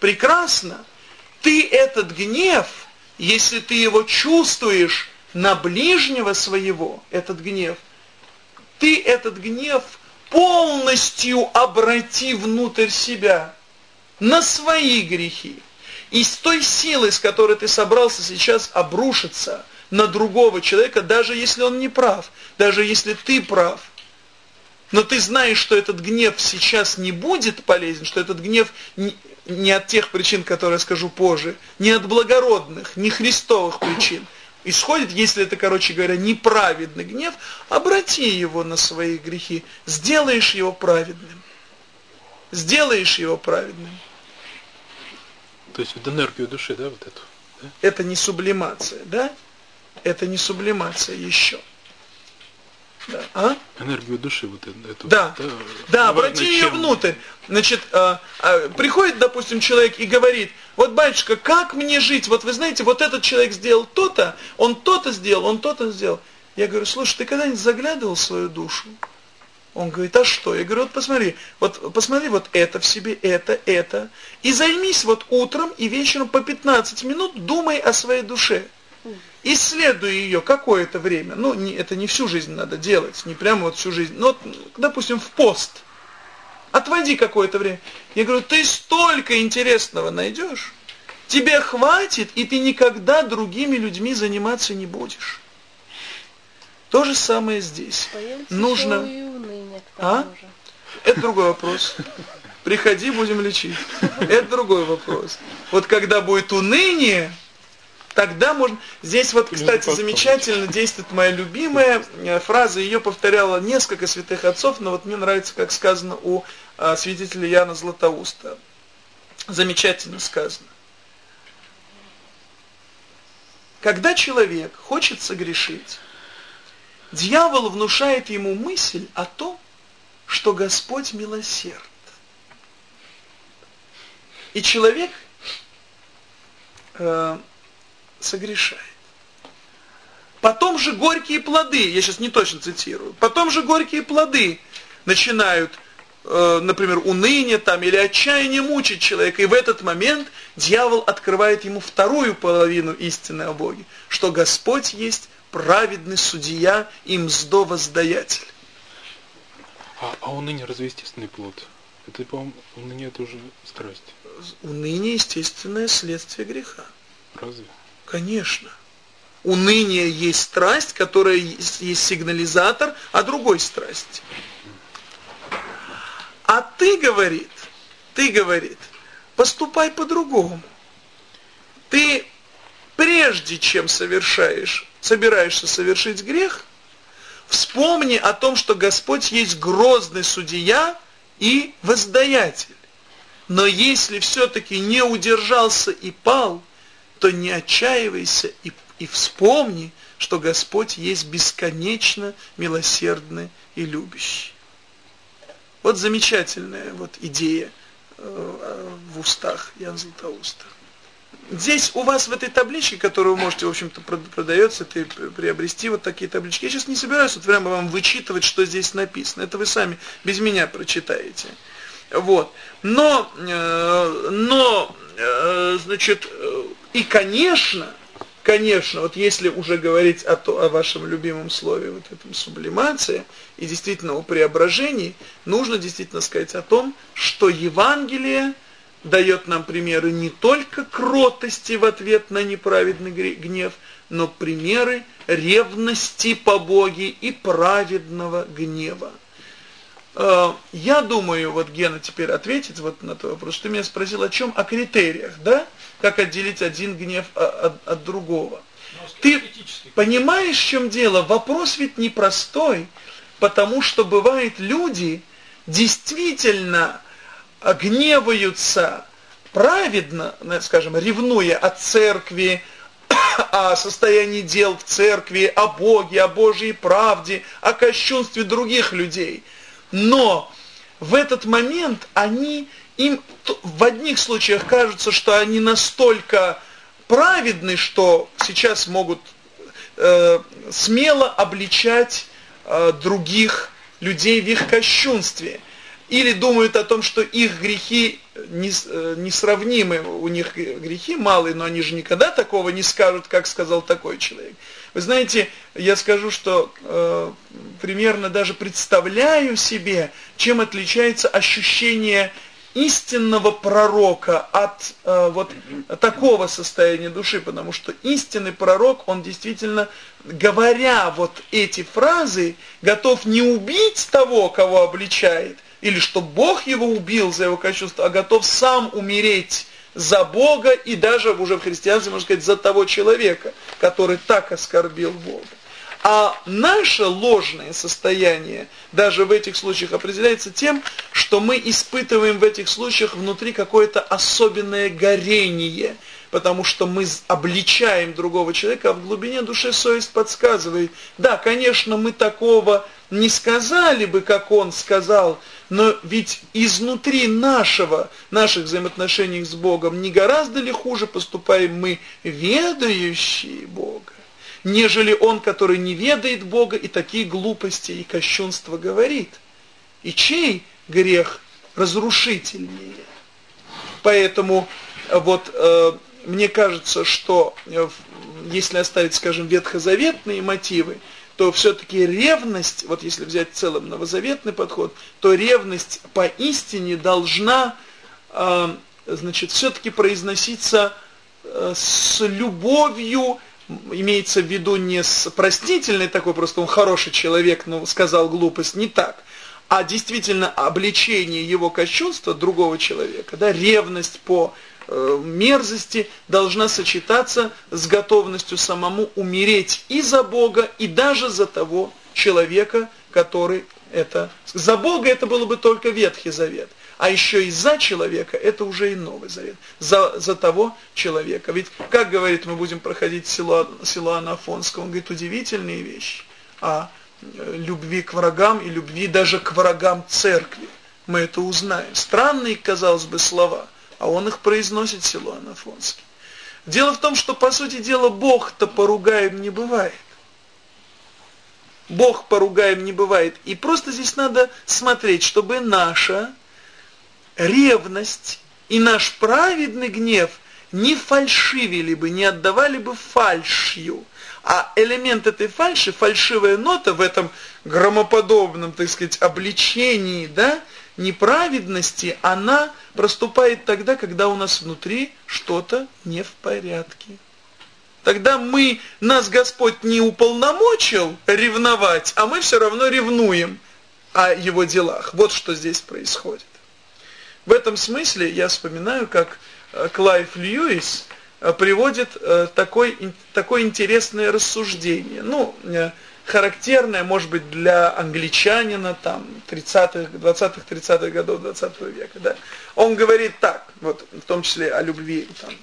Прекрасно. Ты этот гнев, если ты его чувствуешь на ближнего своего, этот гнев, ты этот гнев полностью обрати внутрь себя на свои грехи. И с той силой, с которой ты собрался сейчас обрушиться на другого человека, даже если он не прав, даже если ты прав, но ты знаешь, что этот гнев сейчас не будет полезен, что этот гнев не от тех причин, которые я скажу позже, не от благородных, не христовых причин, исходит, если это, короче говоря, неправедный гнев, обрати его на свои грехи, сделаешь его праведным. Сделаешь его праведным. То есть вот энергию души, да, вот эту? Да? Это не сублимация, да? Это не сублимация еще. Да. А? Энергию души вот эту. Да, да, да обрати ее чем... внутрь. Значит, а, а, приходит, допустим, человек и говорит, вот, батюшка, как мне жить? Вот вы знаете, вот этот человек сделал то-то, он то-то сделал, он то-то сделал. Я говорю, слушай, ты когда-нибудь заглядывал в свою душу? Он говорит, а что? Я говорю, вот посмотри, вот посмотри вот это в себе, это, это. И займись вот утром и вечером по 15 минут, думай о своей душе исследуй ее какое-то время, ну, не, это не всю жизнь надо делать, не прямо вот всю жизнь, но, допустим, в пост, отводи какое-то время. Я говорю, ты столько интересного найдешь, тебе хватит, и ты никогда другими людьми заниматься не будешь. То же самое здесь. Появится Нужно... а? Это другой вопрос. Приходи, будем лечить. Это другой вопрос. Вот когда будет уныние, тогда можно... Здесь вот, кстати, замечательно действует моя любимая э, фраза, ее повторяла несколько святых отцов, но вот мне нравится, как сказано у а, свидетеля Яна Златоуста. Замечательно сказано. Когда человек хочет согрешить, дьявол внушает ему мысль о том, что Господь милосерд. И человек э, согрешает. Потом же горькие плоды, я сейчас не точно цитирую, потом же горькие плоды начинают, э, например, уныние там или отчаяние мучить человека. И в этот момент дьявол открывает ему вторую половину истины о Боге, что Господь есть праведный судья и мздовоздаятель. А, а уныние разве естественный плод? Это, по-моему, уныние это уже страсть. Уныние естественное следствие греха. Разве? Конечно. Уныние есть страсть, которая есть, сигнализатор о другой страсти. А ты, говорит, ты, говорит, поступай по-другому. Ты прежде чем совершаешь, собираешься совершить грех, вспомни о том, что Господь есть грозный судья и воздаятель. Но если все-таки не удержался и пал, то не отчаивайся и, и вспомни, что Господь есть бесконечно милосердный и любящий. Вот замечательная вот идея э, в устах Ян Златоуста. здесь у вас в этой табличке, которую вы можете, в общем-то, продается, ты приобрести вот такие таблички. Я сейчас не собираюсь вот прямо вам вычитывать, что здесь написано. Это вы сами без меня прочитаете. Вот. Но, э, но, э, значит, и, конечно, конечно, вот если уже говорить о, то, о вашем любимом слове, вот этом сублимация, и действительно о преображении, нужно действительно сказать о том, что Евангелие дает нам примеры не только кротости в ответ на неправедный гнев, но примеры ревности по Боге и праведного гнева. Э, я думаю, вот Гена теперь ответит вот на этот вопрос, ты меня спросил о чем? О критериях, да? Как отделить один гнев от, от другого. Ну, ты понимаешь, в чем дело? Вопрос ведь непростой, потому что бывают люди, действительно гневаются праведно, скажем, ревнуя о церкви, <coughs> о состоянии дел в церкви, о Боге, о Божьей правде, о кощунстве других людей – но в этот момент они, им в одних случаях кажется, что они настолько праведны, что сейчас могут э, смело обличать э, других людей в их кощунстве. Или думают о том, что их грехи э, несравнимы, у них грехи малые, но они же никогда такого не скажут, как сказал такой человек. Вы знаете, я скажу, что э, примерно даже представляю себе, чем отличается ощущение истинного пророка от э, вот такого состояния души, потому что истинный пророк, он действительно, говоря вот эти фразы, готов не убить того, кого обличает, или что Бог его убил за его кощунство, а готов сам умереть за Бога и даже уже в христианстве, можно сказать, за того человека, который так оскорбил Бога. А наше ложное состояние даже в этих случаях определяется тем, что мы испытываем в этих случаях внутри какое-то особенное горение, потому что мы обличаем другого человека, а в глубине души совесть подсказывает, да, конечно, мы такого не сказали бы, как он сказал, но ведь изнутри нашего, наших взаимоотношений с Богом не гораздо ли хуже поступаем мы, ведающие Бога, нежели он, который не ведает Бога и такие глупости и кощунства говорит. И чей грех разрушительнее? Поэтому вот э, мне кажется, что э, если оставить, скажем, ветхозаветные мотивы, то все-таки ревность, вот если взять в целом новозаветный подход, то ревность поистине должна, э, значит, все-таки произноситься э, с любовью, имеется в виду не с простительной такой, просто он хороший человек, но сказал глупость, не так, а действительно обличение его кощунства другого человека, да, ревность по мерзости должна сочетаться с готовностью самому умереть и за Бога, и даже за того человека, который это... За Бога это было бы только Ветхий Завет, а еще и за человека это уже и Новый Завет. За, за того человека. Ведь, как говорит, мы будем проходить село, село Анафонского, он говорит удивительные вещи о э, любви к врагам и любви даже к врагам церкви. Мы это узнаем. Странные, казалось бы, слова – а он их произносит, Силуан Афонский. Дело в том, что, по сути дела, Бог-то поругаем не бывает. Бог поругаем не бывает. И просто здесь надо смотреть, чтобы наша ревность и наш праведный гнев не фальшивили бы, не отдавали бы фальшью. А элемент этой фальши, фальшивая нота в этом громоподобном, так сказать, обличении, да, неправедности, она проступает тогда, когда у нас внутри что-то не в порядке. Тогда мы, нас Господь не уполномочил ревновать, а мы все равно ревнуем о его делах. Вот что здесь происходит. В этом смысле я вспоминаю, как э, Клайв Льюис э, приводит э, такой, такое интересное рассуждение. Ну, характерное, может быть, для англичанина там 30-х, 20-х, 30-х годов 20 века. Да? Он говорит так, вот, в том числе о любви там,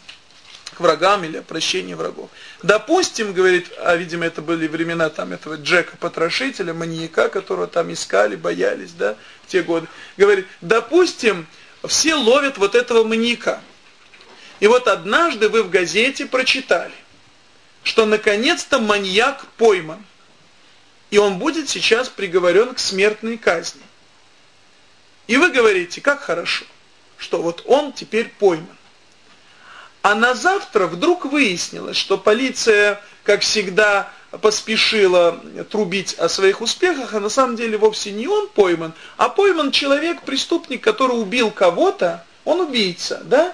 к врагам или о прощении врагов. Допустим, говорит, а видимо это были времена там этого Джека Потрошителя, маньяка, которого там искали, боялись, да, в те годы. Говорит, допустим, все ловят вот этого маньяка. И вот однажды вы в газете прочитали, что наконец-то маньяк пойман. И он будет сейчас приговорен к смертной казни. И вы говорите, как хорошо, что вот он теперь пойман. А на завтра вдруг выяснилось, что полиция, как всегда, поспешила трубить о своих успехах, а на самом деле вовсе не он пойман, а пойман человек, преступник, который убил кого-то, он убийца, да?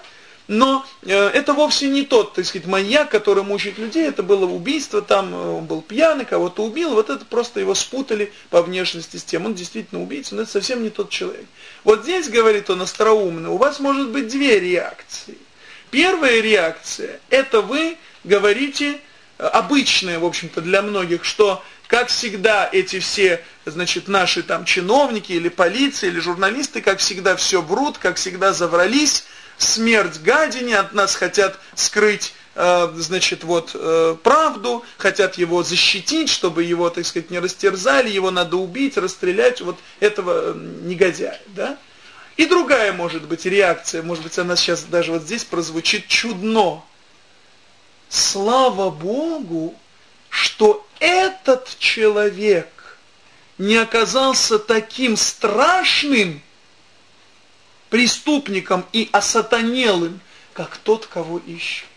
Но э, это вовсе не тот, так сказать, маньяк, который мучает людей, это было убийство, там э, он был пьяный, кого-то убил, вот это просто его спутали по внешности с тем, он действительно убийца, но это совсем не тот человек. Вот здесь, говорит он остроумно, у вас может быть две реакции. Первая реакция, это вы говорите, э, обычная, в общем-то, для многих, что как всегда эти все, значит, наши там чиновники или полиция, или журналисты, как всегда все врут, как всегда заврались, смерть гадине, от нас хотят скрыть э, значит, вот, э, правду, хотят его защитить, чтобы его, так сказать, не растерзали, его надо убить, расстрелять, вот этого негодяя, да? И другая, может быть, реакция, может быть, она сейчас даже вот здесь прозвучит чудно. Слава Богу, что этот человек не оказался таким страшным, преступником и осатанелым, как тот, кого ищут.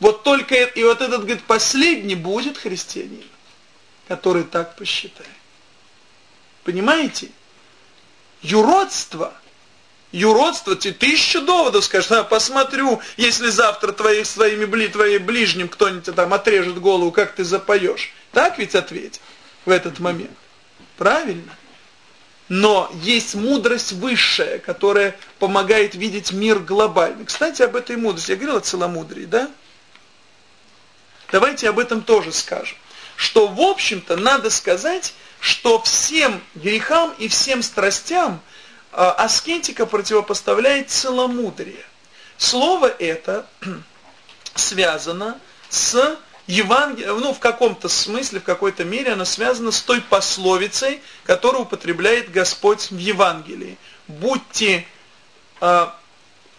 Вот только и вот этот, говорит, последний будет христианин, который так посчитает. Понимаете? Юродство, юродство, ты тысячу доводов скажешь, а, посмотрю, если завтра твоих, своими бли, твоим ближним кто-нибудь там отрежет голову, как ты запоешь. Так ведь ответь в этот момент. Правильно? Но есть мудрость высшая, которая помогает видеть мир глобальный. Кстати, об этой мудрости. Я говорил о целомудрии, да? Давайте об этом тоже скажем. Что, в общем-то, надо сказать, что всем грехам и всем страстям э, аскетика противопоставляет целомудрие. Слово это <clears throat> связано с Евангелие, ну в каком-то смысле, в какой-то мере оно связано с той пословицей, которую употребляет Господь в Евангелии. Будьте э,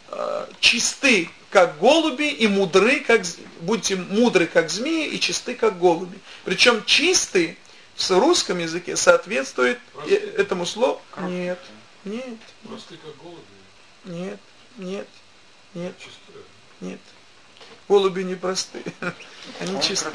э, чисты, как голуби, и мудры, как будьте мудры, как змеи, и чисты, как голуби. Причем чистый в русском языке соответствует Простые. этому слову. Нет, нет. Простые, как голуби? Нет, нет, нет. Чистые. Нет. Голуби не простые. <laughs> Они чистые.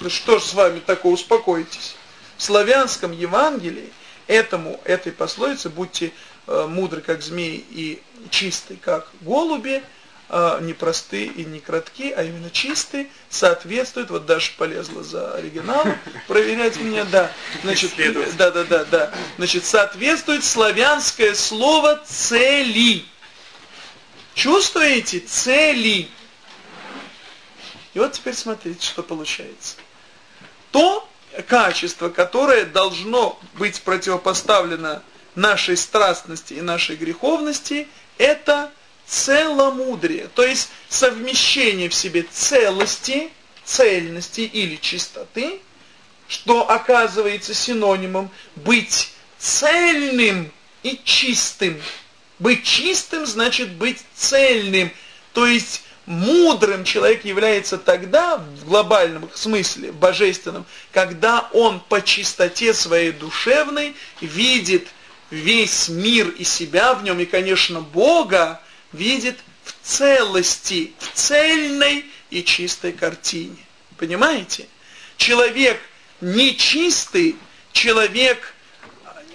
Ну что ж с вами такое, успокойтесь. В славянском Евангелии этому, этой пословице будьте э, мудры, как змеи, и чисты, как голуби, э, не простые и не кратки, а именно чистые, соответствует, вот даже полезла за оригиналом, <laughs> проверять меня, да, значит, да, да, да, да, значит, соответствует славянское слово цели. Чувствуете? Цели. И вот теперь смотрите, что получается. То качество, которое должно быть противопоставлено нашей страстности и нашей греховности, это целомудрие, то есть совмещение в себе целости, цельности или чистоты, что оказывается синонимом быть цельным и чистым. Быть чистым значит быть цельным, то есть Мудрым человек является тогда, в глобальном смысле, божественном, когда он по чистоте своей душевной видит весь мир и себя в нем, и, конечно, Бога видит в целости, в цельной и чистой картине. Понимаете? Человек нечистый, человек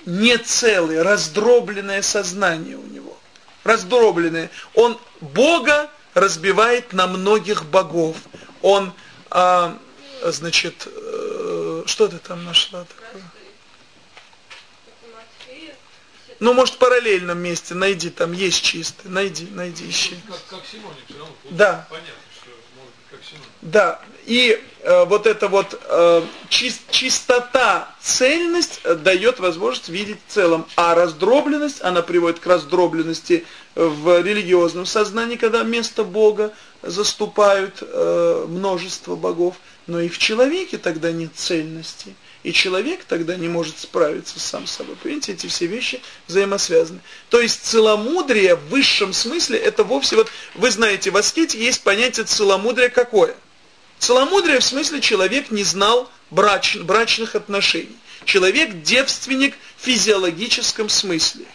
не целый, раздробленное сознание у него. Раздробленное. Он Бога разбивает на многих богов. Он, а, значит, э, что ты там нашла такое? Ну, может, в параллельном месте найди, там есть чистый, найди, найди, ищи. Как, как Симоник, все равно да. понятно, что может быть как Симоник. Да, и э, вот эта вот э, чис, чистота, цельность э, дает возможность видеть в целом, а раздробленность, она приводит к раздробленности в религиозном сознании, когда вместо Бога заступают э, множество богов, но и в человеке тогда нет цельности. И человек тогда не может справиться сам с собой. Понимаете, эти все вещи взаимосвязаны. То есть целомудрие в высшем смысле, это вовсе, вот вы знаете, в аскете есть понятие целомудрия какое? Целомудрие в смысле человек не знал брач, брачных отношений. Человек девственник в физиологическом смысле.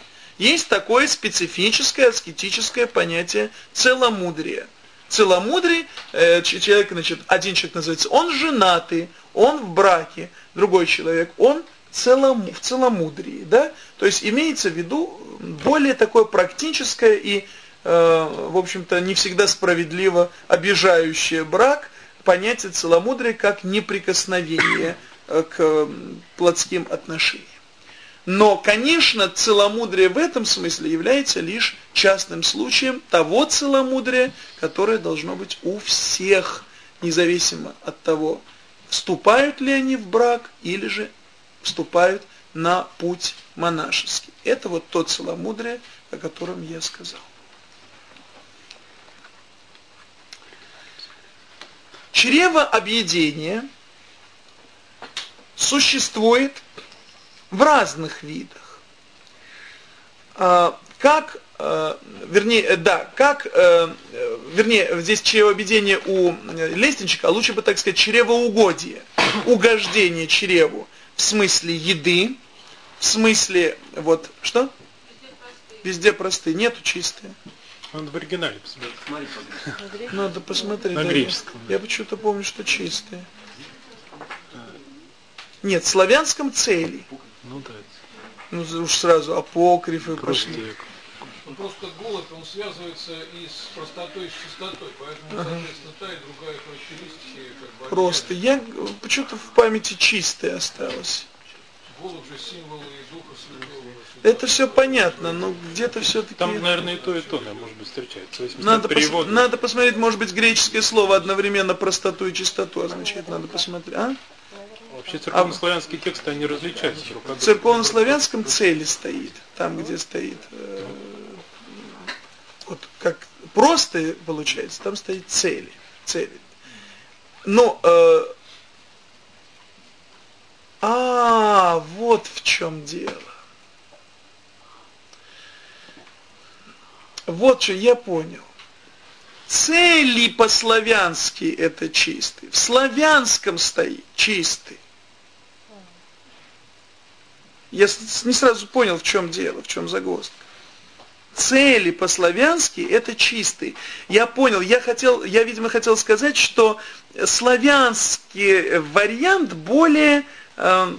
Есть такое специфическое аскетическое понятие целомудрия. Целомудрие, э, человек, значит, один человек называется, он женатый, он в браке, другой человек, он целом, в целомудрии, да? То есть имеется в виду более такое практическое и, э, в общем-то, не всегда справедливо обижающее брак, понятие целомудрия как неприкосновение э, к плотским отношениям. Но, конечно, целомудрие в этом смысле является лишь частным случаем того целомудрия, которое должно быть у всех, независимо от того, вступают ли они в брак или же вступают на путь монашеский. Это вот то целомудрие, о котором я сказал. Чревообъедение существует в разных видах. А, как, э, вернее, э, да, как, э, вернее, здесь чревообъедение у лестничка, а лучше бы так сказать чревоугодие, угождение чреву в смысле еды, в смысле, вот, что? Везде простые, нету чистые. Он в оригинале посмотреть. Надо посмотреть. На греческом. Я почему-то помню, что чистые. Нет, в славянском цели. Ну да. Ну уж сразу апокрифы Просто пошли. Ну, просто голод, он связывается и с простотой, и с чистотой, поэтому, Ага. соответственно, та и другая характеристики как бы Просто. Я почему-то в памяти чистое осталось. Голод же символ и Духа Святого. Это все понятно, но где-то все-таки... Там, наверное, и то, и то, да, может быть, встречается. Надо, пос- надо посмотреть, может быть, греческое слово одновременно простоту и чистоту означает. Надо посмотреть. А? Вообще церковнославянские тексты, они различаются друг от В друга. церковнославянском цели стоит. Там, где стоит... э, вот как просто получается, там стоит цели. цели. Но... э, а, вот в чем дело. Вот что я понял. Цели по-славянски это чистый. В славянском стоит чистый. Я не сразу понял, в чем дело, в чем загвоздка. Цели по-славянски это чистый. Я понял, я хотел, я, видимо, хотел сказать, что славянский вариант более, э,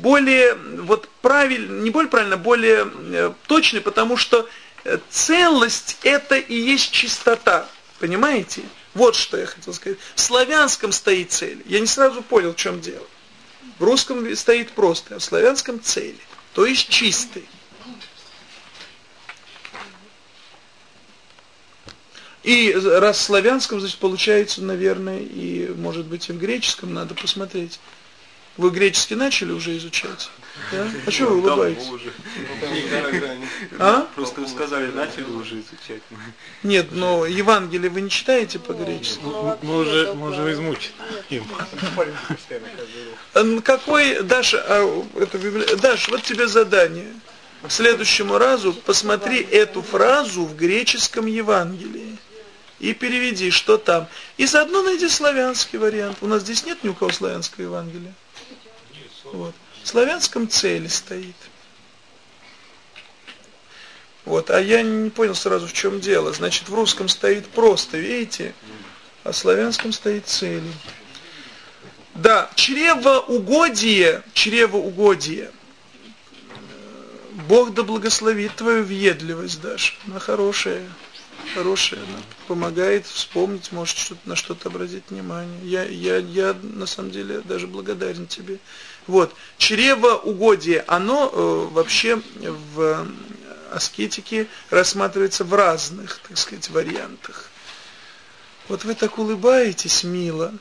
более, вот правильно, не более правильно, более э, точный, потому что э, целость это и есть чистота. Понимаете? Вот что я хотел сказать. В славянском стоит цель. Я не сразу понял, в чем дело. В русском стоит просто, а в славянском цели. То есть чистый. И раз в славянском, значит, получается, наверное, и, может быть, и в греческом надо посмотреть. Вы греческий начали уже изучать? Да? А что вы улыбаетесь? А? Просто вы сказали, начали уже изучать. Нет, но Евангелие вы не читаете по-гречески? Мы, мы уже, мы уже измучены им. Какой, Даша, а, это библи- Даш, вот тебе задание. К следующему разу посмотри эту фразу в греческом Евангелии и переведи, что там. И заодно найди славянский вариант. У нас здесь нет ни у кого славянского Евангелия. Вот. В славянском цели стоит. Вот, а я не понял сразу, в чем дело. Значит, в русском стоит просто, видите? А в славянском стоит цели. Да, чревоугодие, чревоугодие. Бог да благословит твою въедливость, Даша. Она хорошая, хорошая, она помогает вспомнить, может что на что-то обратить внимание. Я, я, я на самом деле даже благодарен тебе. Вот, чревоугодие, оно э, вообще в аскетике рассматривается в разных, так сказать, вариантах. Вот вы так улыбаетесь мило.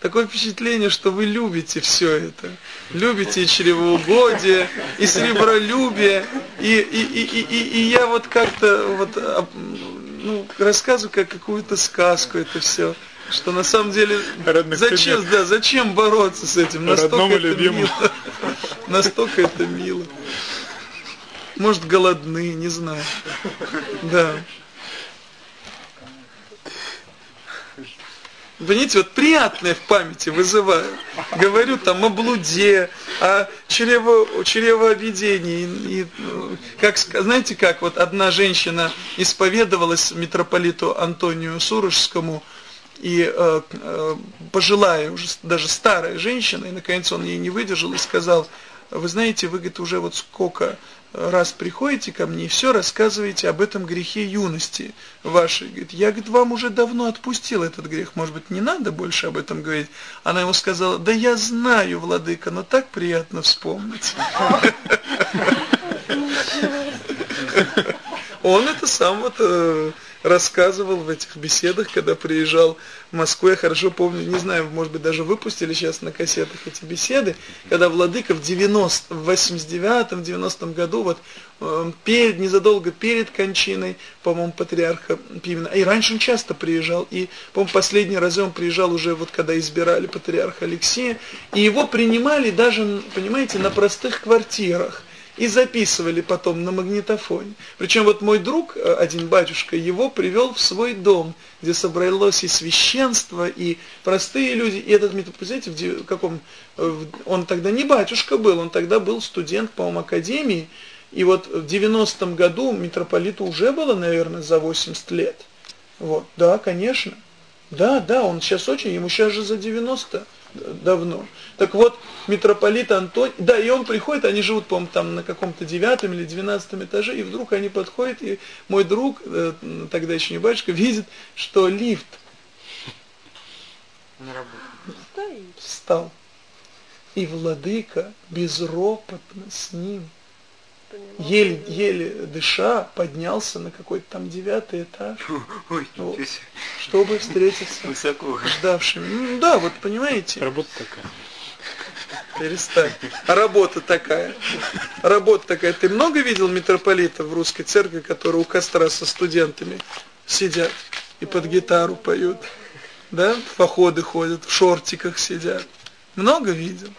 Такое впечатление, что вы любите все это. Любите и чревоугодие, и сребролюбие. И, и, и, и, и, и я вот как-то вот, ну, рассказываю как какую-то сказку это все. Что на самом деле, Родных зачем, да, зачем бороться с этим? Настолько Родному это любимому. мило. Настолько это мило. Может, голодны, не знаю. Да. Понимаете, вот приятное в памяти вызываю. Говорю там о блуде, о чрево, чревообедении. И, ну, как, знаете, как вот одна женщина исповедовалась митрополиту Антонию Сурожскому, и э, э, пожилая, уже даже старая женщина, и наконец он ей не выдержал и сказал, вы знаете, вы, говорит, уже вот сколько раз приходите ко мне и все рассказываете об этом грехе юности вашей. Говорит, я, говорит, вам уже давно отпустил этот грех, может быть, не надо больше об этом говорить. Она ему сказала, да я знаю, владыка, но так приятно вспомнить. <laughs> Он это сам вот э, рассказывал в этих беседах, когда приезжал в Москву. Я хорошо помню, не знаю, может быть, даже выпустили сейчас на кассетах эти беседы, когда Владыка в 90, в 89-м, 90-м году, вот перед, незадолго перед кончиной, по-моему, патриарха Пимена, и раньше он часто приезжал, и, по-моему, последний раз он приезжал уже вот когда избирали патриарха Алексея, и его принимали даже, понимаете, на простых квартирах и записывали потом на магнитофоне. Причем вот мой друг, э, один батюшка, его привел в свой дом, где собралось и священство, и простые люди. И этот метод, в каком, э, он тогда не батюшка был, он тогда был студент, по-моему, академии. И вот в 90-м году митрополиту уже было, наверное, за 80 лет. Вот, да, конечно. Да, да, он сейчас очень, ему сейчас же за 90 давно. Так вот, митрополит Антон, да, и он приходит, они живут, по-моему, там на каком-то девятом или двенадцатом этаже, и вдруг они подходят, и мой друг, э, тогда еще не батюшка, видит, что лифт Не работает. встал. И владыка безропотно с ним, еле, еле дыша, поднялся на какой-то там девятый этаж, Ой, Вот. себе. чтобы встретиться Высоко. с ждавшими. Ну, да, вот понимаете. Работа такая. Перестань. А работа такая. Работа такая. Ты много видел митрополитов в русской церкви, которые у костра со студентами сидят и под гитару поют? Да? В походы ходят, в шортиках сидят. Много видел?